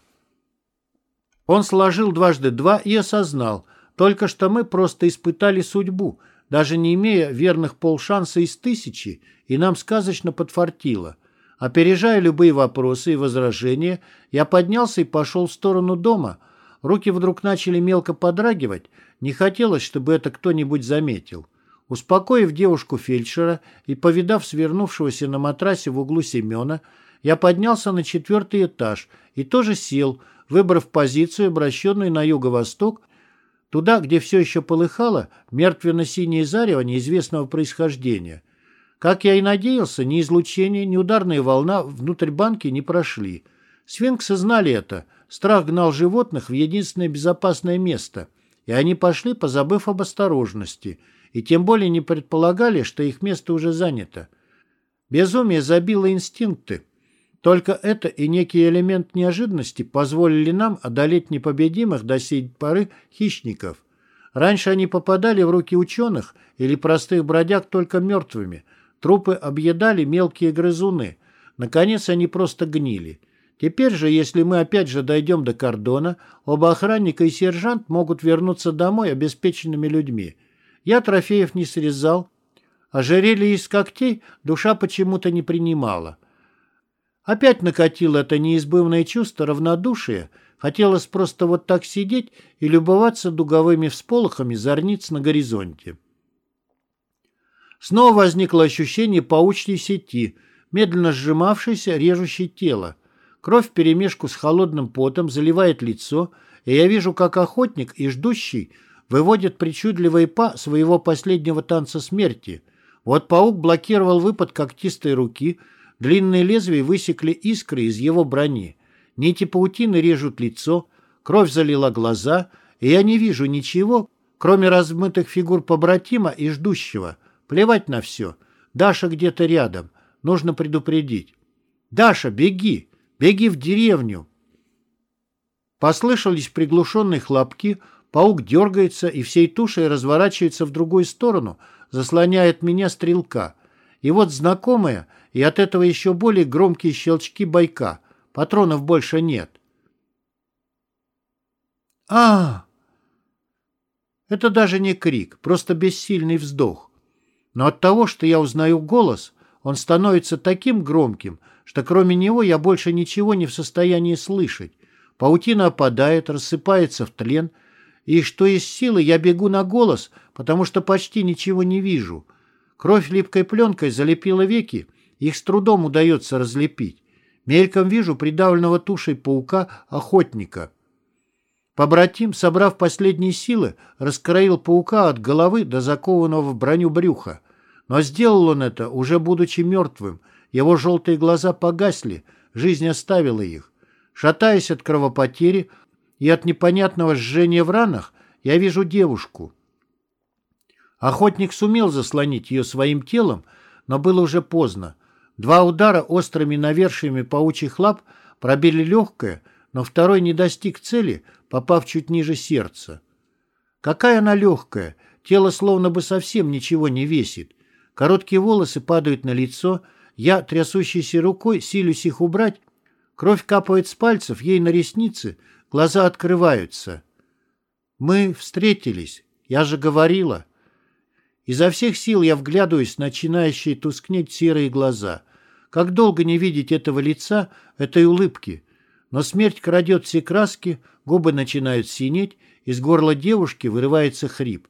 Он сложил дважды два и осознал, только что мы просто испытали судьбу, даже не имея верных полшанса из тысячи, и нам сказочно подфартило. Опережая любые вопросы и возражения, я поднялся и пошел в сторону дома. Руки вдруг начали мелко подрагивать, не хотелось, чтобы это кто-нибудь заметил. Успокоив девушку фельдшера и повидав свернувшегося на матрасе в углу Семена, я поднялся на четвертый этаж и тоже сел, выбрав позицию, обращенную на юго-восток, туда, где все еще полыхало мертвенно-синее зарево неизвестного происхождения. Как я и надеялся, ни излучение, ни ударная волна внутрь банки не прошли. Свинксы знали это. Страх гнал животных в единственное безопасное место, и они пошли, позабыв об осторожности, и тем более не предполагали, что их место уже занято. Безумие забило инстинкты, только это и некий элемент неожиданности позволили нам одолеть непобедимых до сей поры хищников. Раньше они попадали в руки ученых или простых бродяг только мертвыми. Трупы объедали мелкие грызуны. Наконец они просто гнили. Теперь же, если мы опять же дойдем до кордона, оба охранника и сержант могут вернуться домой обеспеченными людьми. Я трофеев не срезал. Ожерелье из когтей душа почему-то не принимала. Опять накатило это неизбывное чувство равнодушия. Хотелось просто вот так сидеть и любоваться дуговыми всполохами зорниц на горизонте. Снова возникло ощущение паучьей сети, медленно сжимавшейся, режущей тело. Кровь вперемешку с холодным потом заливает лицо, и я вижу, как охотник и ждущий выводят причудливые па своего последнего танца смерти. Вот паук блокировал выпад когтистой руки — Длинные лезвия высекли искры из его брони. Нити паутины режут лицо, кровь залила глаза, и я не вижу ничего, кроме размытых фигур побратима и ждущего. Плевать на все. Даша где-то рядом. Нужно предупредить. «Даша, беги! Беги в деревню!» Послышались приглушенные хлопки, паук дергается и всей тушей разворачивается в другую сторону, заслоняет меня стрелка. И вот знакомая — и от этого еще более громкие щелчки байка. Патронов больше нет. а Это даже не крик, просто бессильный вздох. Но от того, что я узнаю голос, он становится таким громким, что кроме него я больше ничего не в состоянии слышать. Паутина опадает, рассыпается в тлен, и что из силы я бегу на голос, потому что почти ничего не вижу. Кровь липкой пленкой залепила веки, их с трудом удается разлепить. Мельком вижу придавленного тушей паука-охотника. Побратим, собрав последние силы, раскроил паука от головы до закованного в броню брюха. Но сделал он это, уже будучи мертвым. Его желтые глаза погасли, жизнь оставила их. Шатаясь от кровопотери и от непонятного жжения в ранах, я вижу девушку. Охотник сумел заслонить ее своим телом, но было уже поздно. Два удара острыми навершиями паучьих лап пробили легкое, но второй не достиг цели, попав чуть ниже сердца. Какая она легкая, тело словно бы совсем ничего не весит. Короткие волосы падают на лицо, я, трясущейся рукой, силюсь их убрать. Кровь капает с пальцев, ей на ресницы, глаза открываются. Мы встретились, я же говорила. Изо всех сил я вглядываюсь в начинающие тускнеть серые глаза. Как долго не видеть этого лица, этой улыбки. Но смерть крадет все краски, губы начинают синеть, из горла девушки вырывается хрип.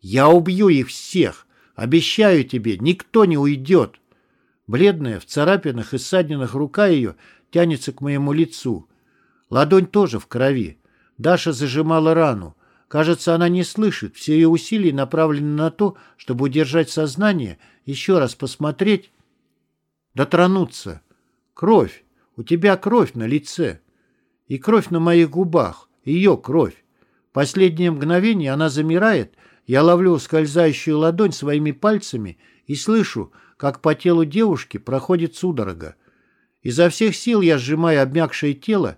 «Я убью их всех! Обещаю тебе, никто не уйдет!» Бледная, в царапинах и ссадинах рука ее тянется к моему лицу. Ладонь тоже в крови. Даша зажимала рану. Кажется, она не слышит. Все ее усилия направлены на то, чтобы удержать сознание, еще раз посмотреть, дотронуться. Кровь. У тебя кровь на лице. И кровь на моих губах. Ее кровь. Последнее мгновение она замирает, я ловлю ускользающую ладонь своими пальцами и слышу, как по телу девушки проходит судорога. Изо всех сил я сжимаю обмякшее тело,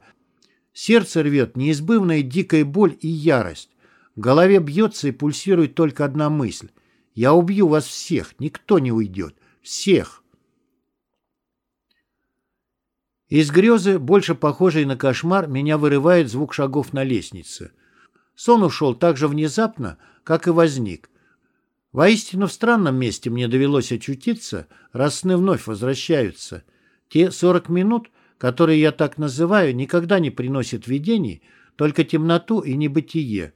сердце рвет неизбывная дикая боль и ярость. В голове бьется и пульсирует только одна мысль. Я убью вас всех, никто не уйдет. Всех. Из грезы, больше похожей на кошмар, меня вырывает звук шагов на лестнице. Сон ушел так же внезапно, как и возник. Воистину в странном месте мне довелось очутиться, раз сны вновь возвращаются. Те сорок минут, которые я так называю, никогда не приносят видений, только темноту и небытие.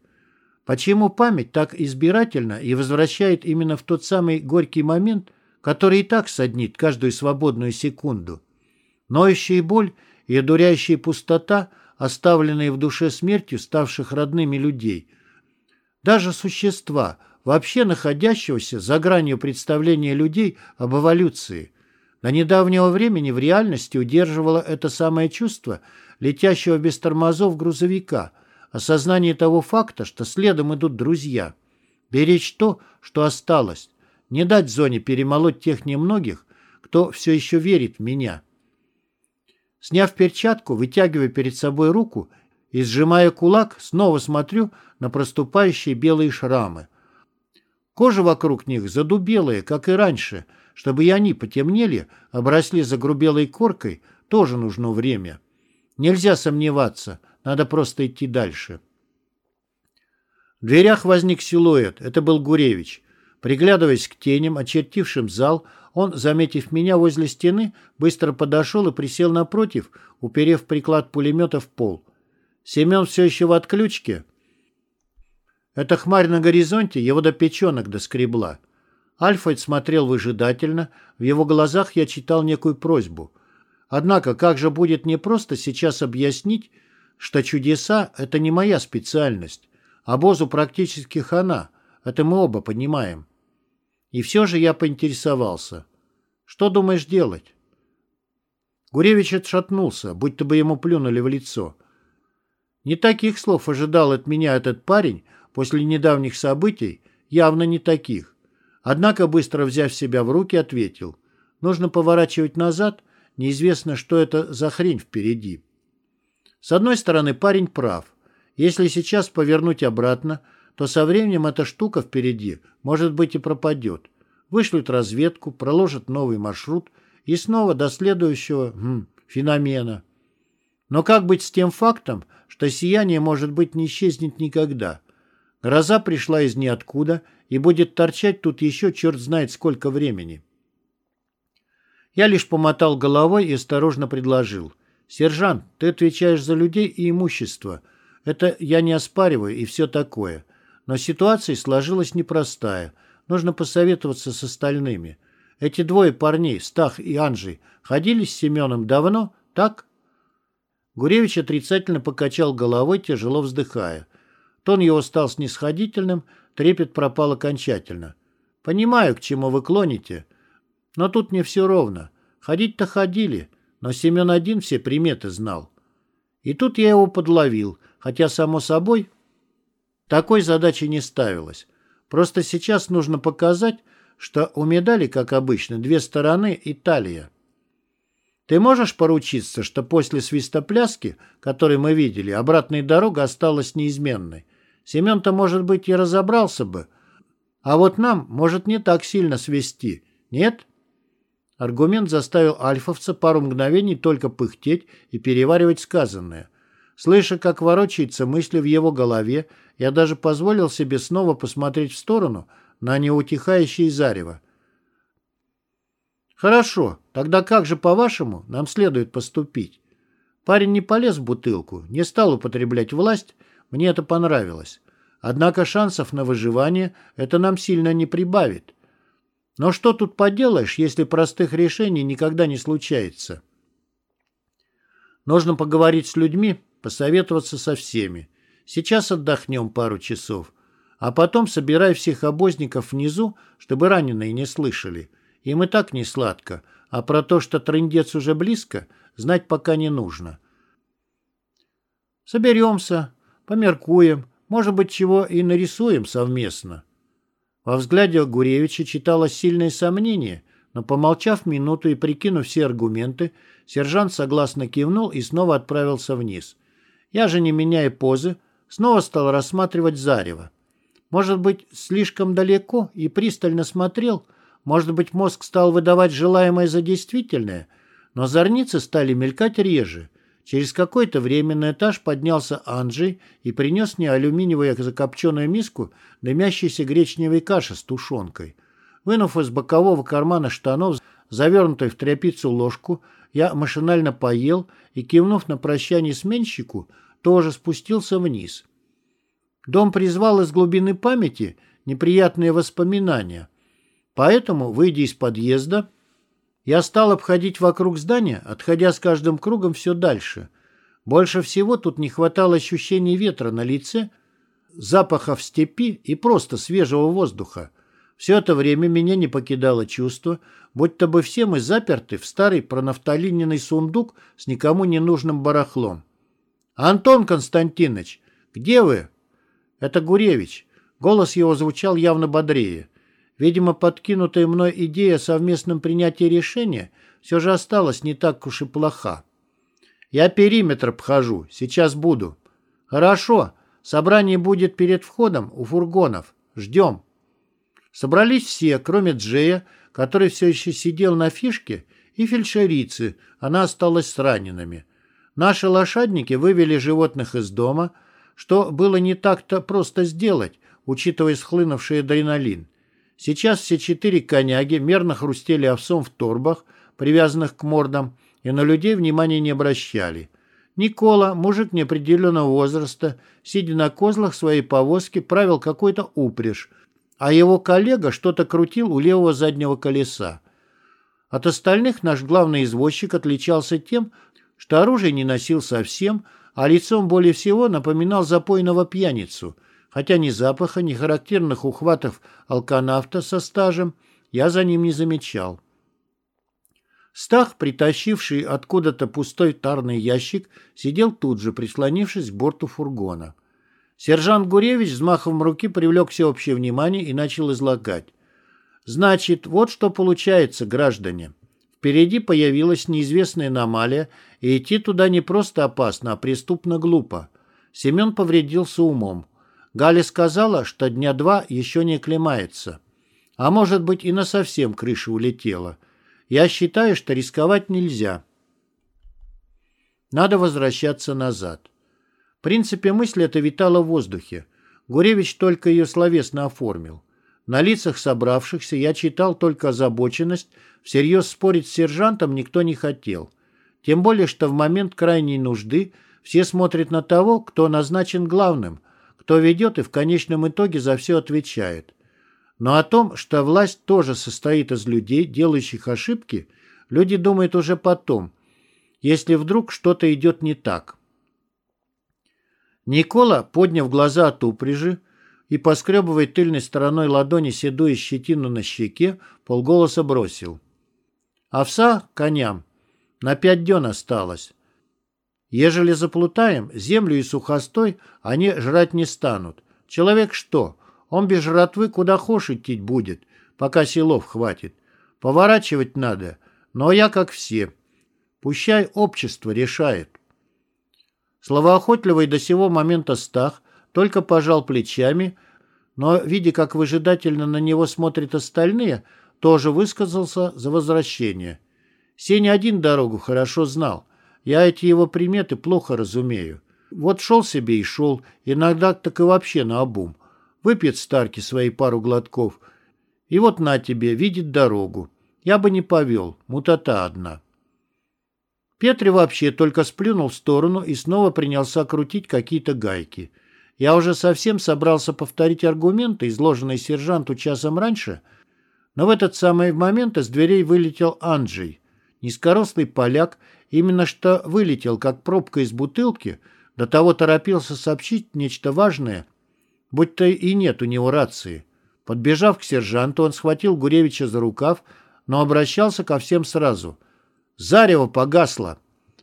Почему память так избирательна и возвращает именно в тот самый горький момент, который и так соднит каждую свободную секунду? Ноющая боль и одуряющая пустота, оставленные в душе смертью ставших родными людей. Даже существа, вообще находящегося за гранью представления людей об эволюции. До недавнего времени в реальности удерживало это самое чувство летящего без тормозов грузовика – Осознание того факта, что следом идут друзья. Беречь то, что осталось. Не дать зоне перемолоть тех немногих, кто все еще верит в меня. Сняв перчатку, вытягивая перед собой руку и сжимая кулак, снова смотрю на проступающие белые шрамы. Кожа вокруг них задубелая, как и раньше. Чтобы и они потемнели, обросли загрубелой коркой, тоже нужно время. Нельзя сомневаться – надо просто идти дальше. В дверях возник силуэт. Это был Гуревич. Приглядываясь к теням, очертившим зал, он, заметив меня возле стены, быстро подошел и присел напротив, уперев приклад пулемета в пол. Семен все еще в отключке. Эта хмарь на горизонте его до печенок доскребла. Альфред смотрел выжидательно, в его глазах я читал некую просьбу. Однако, как же будет непросто сейчас объяснить, что чудеса — это не моя специальность, а Бозу практически хана, это мы оба понимаем. И все же я поинтересовался. Что думаешь делать? Гуревич отшатнулся, будто бы ему плюнули в лицо. Не таких слов ожидал от меня этот парень после недавних событий, явно не таких. Однако, быстро взяв себя в руки, ответил. Нужно поворачивать назад, неизвестно, что это за хрень впереди. С одной стороны, парень прав. Если сейчас повернуть обратно, то со временем эта штука впереди, может быть, и пропадет. Вышлют разведку, проложат новый маршрут и снова до следующего хм, феномена. Но как быть с тем фактом, что сияние, может быть, не исчезнет никогда? Гроза пришла из ниоткуда и будет торчать тут еще черт знает сколько времени. Я лишь помотал головой и осторожно предложил – «Сержант, ты отвечаешь за людей и имущество. Это я не оспариваю и все такое. Но ситуация сложилась непростая. Нужно посоветоваться с остальными. Эти двое парней, Стах и Анжей, ходили с Семеном давно, так?» Гуревич отрицательно покачал головой, тяжело вздыхая. Тон его стал снисходительным, трепет пропал окончательно. «Понимаю, к чему вы клоните, но тут мне все ровно. Ходить-то ходили, но Семен один все приметы знал. И тут я его подловил, хотя, само собой, такой задачи не ставилось. Просто сейчас нужно показать, что у медали, как обычно, две стороны и талия. Ты можешь поручиться, что после свистопляски, который мы видели, обратная дорога осталась неизменной? Семен-то, может быть, и разобрался бы. А вот нам может не так сильно свести. Нет? Аргумент заставил альфовца пару мгновений только пыхтеть и переваривать сказанное. Слыша, как ворочается мысли в его голове, я даже позволил себе снова посмотреть в сторону на неутихающее зарево. Хорошо, тогда как же, по-вашему, нам следует поступить? Парень не полез в бутылку, не стал употреблять власть, мне это понравилось. Однако шансов на выживание это нам сильно не прибавит. Но что тут поделаешь, если простых решений никогда не случается? Нужно поговорить с людьми, посоветоваться со всеми. Сейчас отдохнем пару часов, а потом собирай всех обозников внизу, чтобы раненые не слышали. Им и так не сладко, а про то, что трындец уже близко, знать пока не нужно. Соберемся, померкуем, может быть, чего и нарисуем совместно. Во взгляде Гуревича читалось сильное сомнение, но, помолчав минуту и прикинув все аргументы, сержант согласно кивнул и снова отправился вниз. Я же, не меняя позы, снова стал рассматривать зарево. Может быть, слишком далеко и пристально смотрел, может быть, мозг стал выдавать желаемое за действительное, но зорницы стали мелькать реже, Через какое-то время на этаж поднялся Анджей и принес мне алюминиевую закопченную миску дымящейся гречневой каши с тушенкой. Вынув из бокового кармана штанов, завернутой в тряпицу ложку, я машинально поел и, кивнув на прощание сменщику, тоже спустился вниз. Дом призвал из глубины памяти неприятные воспоминания. Поэтому, выйдя из подъезда, я стал обходить вокруг здания, отходя с каждым кругом все дальше. Больше всего тут не хватало ощущения ветра на лице, запаха в степи и просто свежего воздуха. Все это время меня не покидало чувство, будто бы все мы заперты в старый пронафталиненный сундук с никому не нужным барахлом. «Антон Константинович, где вы?» «Это Гуревич». Голос его звучал явно бодрее. Видимо, подкинутая мной идея о совместном принятии решения все же осталась не так уж и плоха. Я периметр обхожу, сейчас буду. Хорошо, собрание будет перед входом у фургонов. Ждем. Собрались все, кроме Джея, который все еще сидел на фишке, и фельдшерицы, она осталась с ранеными. Наши лошадники вывели животных из дома, что было не так-то просто сделать, учитывая схлынувший адреналин. Сейчас все четыре коняги мерно хрустели овсом в торбах, привязанных к мордам, и на людей внимания не обращали. Никола, мужик неопределенного возраста, сидя на козлах своей повозки, правил какой-то упряжь, а его коллега что-то крутил у левого заднего колеса. От остальных наш главный извозчик отличался тем, что оружие не носил совсем, а лицом более всего напоминал запойного пьяницу, хотя ни запаха, ни характерных ухватов алканавта со стажем я за ним не замечал. Стах, притащивший откуда-то пустой тарный ящик, сидел тут же, прислонившись к борту фургона. Сержант Гуревич взмахом руки привлек всеобщее внимание и начал излагать. «Значит, вот что получается, граждане. Впереди появилась неизвестная аномалия, и идти туда не просто опасно, а преступно глупо. Семен повредился умом. Галя сказала, что дня два еще не оклемается. А может быть и на совсем крыша улетела. Я считаю, что рисковать нельзя. Надо возвращаться назад. В принципе, мысль эта витала в воздухе. Гуревич только ее словесно оформил. На лицах собравшихся я читал только озабоченность, всерьез спорить с сержантом никто не хотел. Тем более, что в момент крайней нужды все смотрят на того, кто назначен главным, кто ведет и в конечном итоге за все отвечает. Но о том, что власть тоже состоит из людей, делающих ошибки, люди думают уже потом, если вдруг что-то идет не так. Никола, подняв глаза от упряжи и поскребывая тыльной стороной ладони седую щетину на щеке, полголоса бросил. Овса коням на пять дён осталось. Ежели заплутаем, землю и сухостой они жрать не станут. Человек что? Он без жратвы куда хошь идти будет, пока силов хватит. Поворачивать надо, но я как все. Пущай общество решает. Словоохотливый до сего момента Стах только пожал плечами, но, видя, как выжидательно на него смотрят остальные, тоже высказался за возвращение. Сеня один дорогу хорошо знал — я эти его приметы плохо разумею. Вот шел себе и шел, иногда так и вообще наобум. Выпьет Старки свои пару глотков, и вот на тебе, видит дорогу. Я бы не повел, мутата одна. Петри вообще только сплюнул в сторону и снова принялся крутить какие-то гайки. Я уже совсем собрался повторить аргументы, изложенные сержанту часом раньше, но в этот самый момент из дверей вылетел Анджей. Низкорослый поляк именно что вылетел, как пробка из бутылки, до того торопился сообщить нечто важное, будь то и нет у него рации. Подбежав к сержанту, он схватил Гуревича за рукав, но обращался ко всем сразу. «Зарево погасло!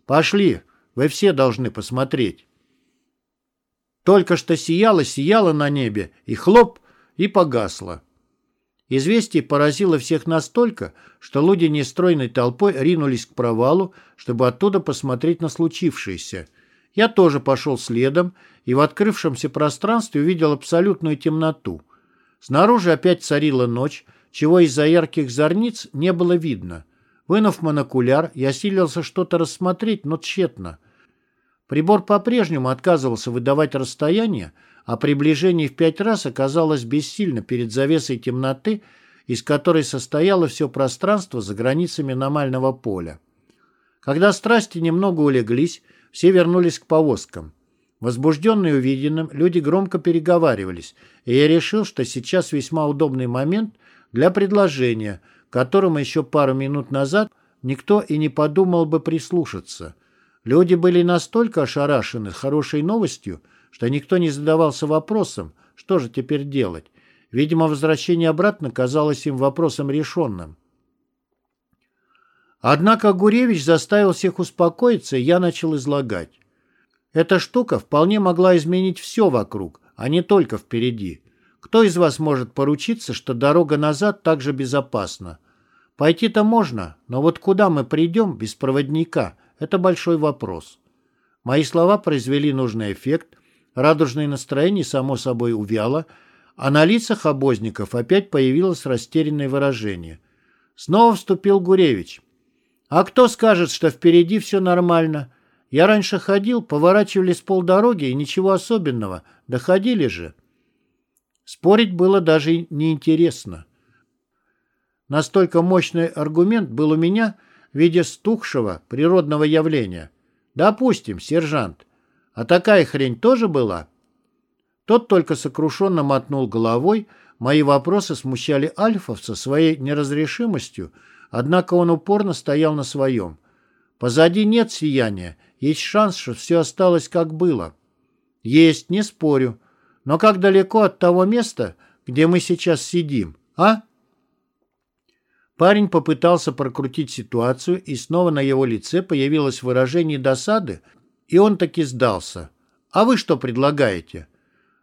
Пошли, вы все должны посмотреть!» Только что сияло-сияло на небе, и хлоп, и погасло. Известие поразило всех настолько, что люди нестройной толпой ринулись к провалу, чтобы оттуда посмотреть на случившееся. Я тоже пошел следом и в открывшемся пространстве увидел абсолютную темноту. Снаружи опять царила ночь, чего из-за ярких зорниц не было видно. Вынув монокуляр, я силился что-то рассмотреть, но тщетно. Прибор по-прежнему отказывался выдавать расстояние, а приближение в пять раз оказалось бессильно перед завесой темноты, из которой состояло все пространство за границами аномального поля. Когда страсти немного улеглись, все вернулись к повозкам. Возбужденные увиденным, люди громко переговаривались, и я решил, что сейчас весьма удобный момент для предложения, к которому еще пару минут назад никто и не подумал бы прислушаться. Люди были настолько ошарашены хорошей новостью, что никто не задавался вопросом, что же теперь делать. Видимо, возвращение обратно казалось им вопросом решенным. Однако Гуревич заставил всех успокоиться, и я начал излагать. Эта штука вполне могла изменить все вокруг, а не только впереди. Кто из вас может поручиться, что дорога назад так же безопасна? Пойти-то можно, но вот куда мы придем без проводника – это большой вопрос. Мои слова произвели нужный эффект, радужное настроение само собой увяло, а на лицах обозников опять появилось растерянное выражение. Снова вступил Гуревич – а кто скажет, что впереди все нормально? Я раньше ходил, поворачивали с полдороги, и ничего особенного. Доходили же. Спорить было даже неинтересно. Настолько мощный аргумент был у меня в виде стухшего природного явления. Допустим, сержант. А такая хрень тоже была? Тот только сокрушенно мотнул головой. Мои вопросы смущали альфовца своей неразрешимостью, Однако он упорно стоял на своем. Позади нет сияния, есть шанс, что все осталось как было. Есть, не спорю. Но как далеко от того места, где мы сейчас сидим, а? Парень попытался прокрутить ситуацию, и снова на его лице появилось выражение досады, и он таки сдался. А вы что предлагаете?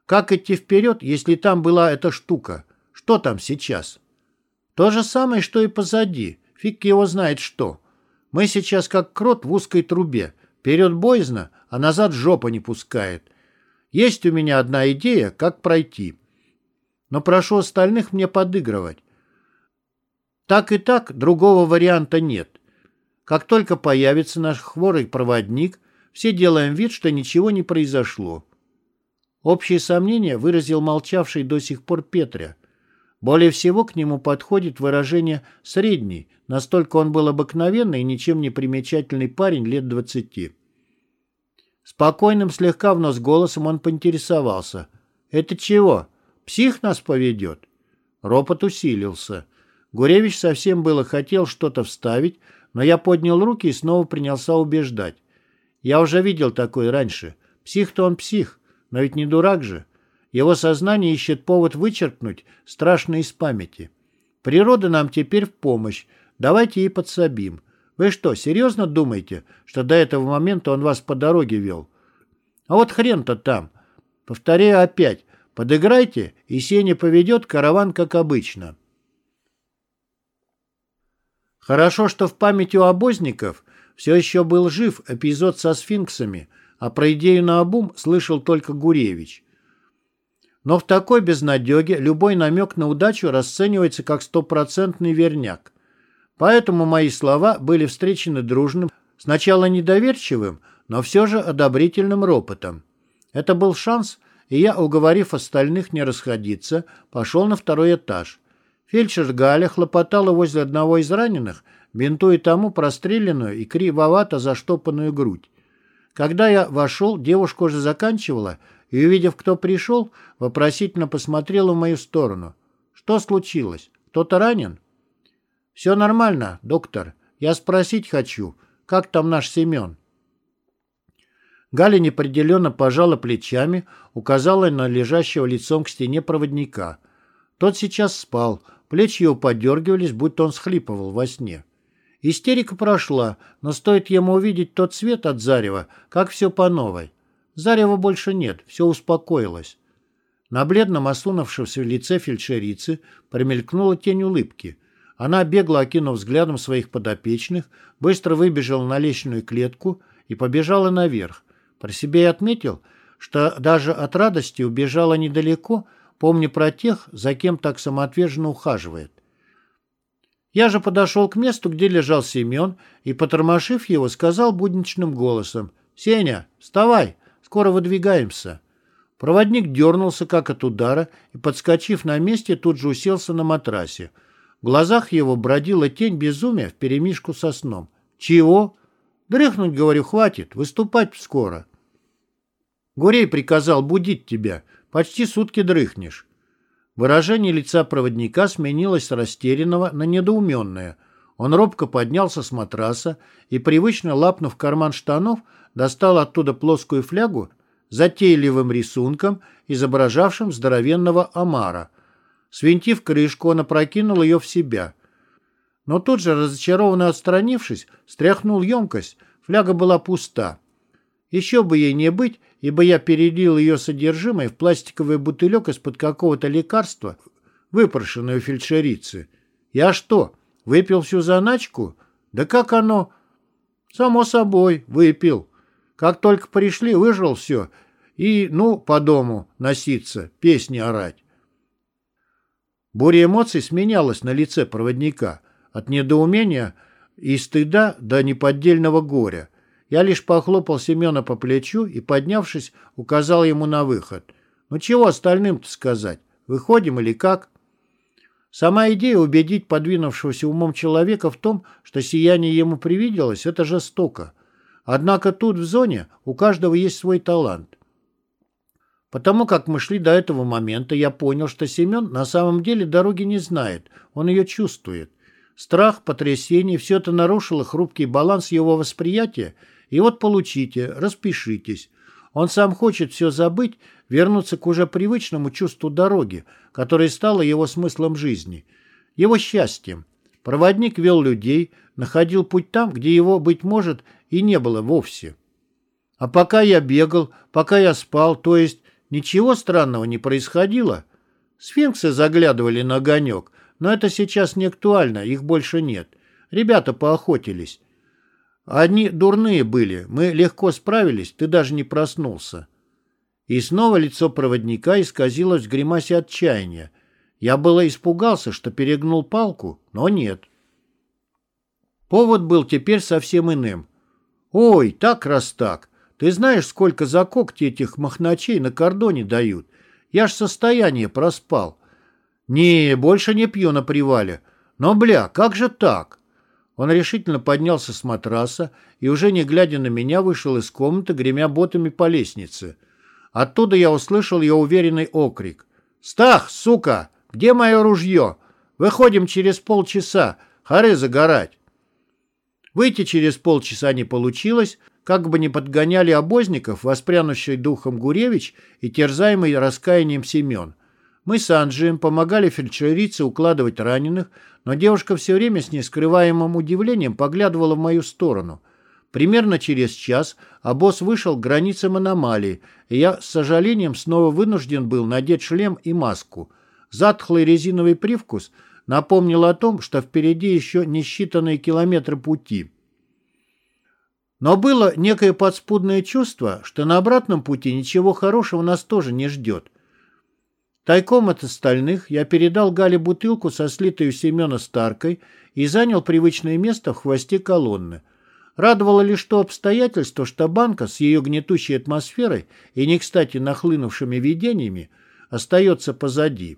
Как идти вперед, если там была эта штука? Что там сейчас? То же самое, что и позади. Фиг его знает что. Мы сейчас как крот в узкой трубе. Вперед боязно, а назад жопа не пускает. Есть у меня одна идея, как пройти. Но прошу остальных мне подыгрывать. Так и так, другого варианта нет. Как только появится наш хворый проводник, все делаем вид, что ничего не произошло. Общее сомнение выразил молчавший до сих пор Петря. Более всего к нему подходит выражение «средний», настолько он был обыкновенный и ничем не примечательный парень лет двадцати. Спокойным, слегка в нос голосом он поинтересовался. «Это чего? Псих нас поведет?» Ропот усилился. Гуревич совсем было хотел что-то вставить, но я поднял руки и снова принялся убеждать. Я уже видел такое раньше. Псих-то он псих, но ведь не дурак же. Его сознание ищет повод вычеркнуть страшное из памяти. Природа нам теперь в помощь. Давайте ей подсобим. Вы что, серьезно думаете, что до этого момента он вас по дороге вел? А вот хрен-то там. Повторяю опять. Подыграйте, и Сеня поведет караван, как обычно. Хорошо, что в памяти у обозников все еще был жив эпизод со сфинксами, а про идею на обум слышал только Гуревич. Но в такой безнадеге любой намек на удачу расценивается как стопроцентный верняк. Поэтому мои слова были встречены дружным, сначала недоверчивым, но все же одобрительным ропотом. Это был шанс, и я, уговорив остальных не расходиться, пошел на второй этаж. Фельдшер Галя хлопотала возле одного из раненых, бинтуя тому простреленную и кривовато заштопанную грудь. Когда я вошел, девушка уже заканчивала, и, увидев, кто пришел, вопросительно посмотрела в мою сторону. «Что случилось? Кто-то ранен?» «Все нормально, доктор. Я спросить хочу, как там наш Семен?» Галя неопределенно пожала плечами, указала на лежащего лицом к стене проводника. Тот сейчас спал, плечи его подергивались, будто он схлипывал во сне. Истерика прошла, но стоит ему увидеть тот свет от зарева, как все по новой. Зарева больше нет, все успокоилось. На бледном осунувшемся лице фельдшерицы промелькнула тень улыбки. Она, бегло окинув взглядом своих подопечных, быстро выбежала на лестничную клетку и побежала наверх. Про себя я отметил, что даже от радости убежала недалеко, помня про тех, за кем так самоотверженно ухаживает. Я же подошел к месту, где лежал Семен, и, потормошив его, сказал будничным голосом, «Сеня, вставай, скоро выдвигаемся». Проводник дернулся, как от удара, и, подскочив на месте, тут же уселся на матрасе. В глазах его бродила тень безумия вперемешку со сном. «Чего?» «Дрыхнуть, говорю, хватит, выступать скоро». Гурей приказал будить тебя. Почти сутки дрыхнешь. Выражение лица проводника сменилось с растерянного на недоуменное. Он робко поднялся с матраса и, привычно лапнув карман штанов, достал оттуда плоскую флягу затейливым рисунком, изображавшим здоровенного омара. Свинтив крышку, он опрокинул ее в себя. Но тут же, разочарованно отстранившись, стряхнул емкость. Фляга была пуста. Еще бы ей не быть, ибо я перелил ее содержимое в пластиковый бутылек из-под какого-то лекарства, выпрошенное у фельдшерицы. Я что, выпил всю заначку? Да как оно? Само собой, выпил. Как только пришли, выжил все. И, ну, по дому носиться, песни орать. Буря эмоций сменялась на лице проводника. От недоумения и стыда до неподдельного горя. Я лишь похлопал Семена по плечу и, поднявшись, указал ему на выход. «Ну чего остальным-то сказать? Выходим или как?» Сама идея убедить подвинувшегося умом человека в том, что сияние ему привиделось, это жестоко. Однако тут, в зоне, у каждого есть свой талант. Потому как мы шли до этого момента, я понял, что Семен на самом деле дороги не знает, он ее чувствует. Страх, потрясение – все это нарушило хрупкий баланс его восприятия и вот получите, распишитесь. Он сам хочет все забыть, вернуться к уже привычному чувству дороги, которое стало его смыслом жизни, его счастьем. Проводник вел людей, находил путь там, где его, быть может, и не было вовсе. А пока я бегал, пока я спал, то есть ничего странного не происходило. Сфинксы заглядывали на огонек, но это сейчас не актуально, их больше нет. Ребята поохотились. Одни дурные были, мы легко справились, ты даже не проснулся. И снова лицо проводника исказилось в гримасе отчаяния. Я было испугался, что перегнул палку, но нет. Повод был теперь совсем иным. «Ой, так раз так. Ты знаешь, сколько за когти этих махначей на кордоне дают? Я ж состояние проспал. Не, больше не пью на привале. Но, бля, как же так?» Он решительно поднялся с матраса и, уже не глядя на меня, вышел из комнаты, гремя ботами по лестнице. Оттуда я услышал ее уверенный окрик. «Стах, сука! Где мое ружье? Выходим через полчаса. Хоры загорать!» Выйти через полчаса не получилось, как бы не подгоняли обозников, воспрянувший духом Гуревич и терзаемый раскаянием Семен. Мы с Анджием помогали фельдшерице укладывать раненых, но девушка все время с нескрываемым удивлением поглядывала в мою сторону. Примерно через час обоз вышел к границам аномалии, и я с сожалением снова вынужден был надеть шлем и маску. Затхлый резиновый привкус напомнил о том, что впереди еще несчитанные километры пути. Но было некое подспудное чувство, что на обратном пути ничего хорошего нас тоже не ждет. Тайком от остальных я передал Гале бутылку со слитой у Семена Старкой и занял привычное место в хвосте колонны. Радовало лишь то обстоятельство, что банка с ее гнетущей атмосферой и не кстати нахлынувшими видениями остается позади.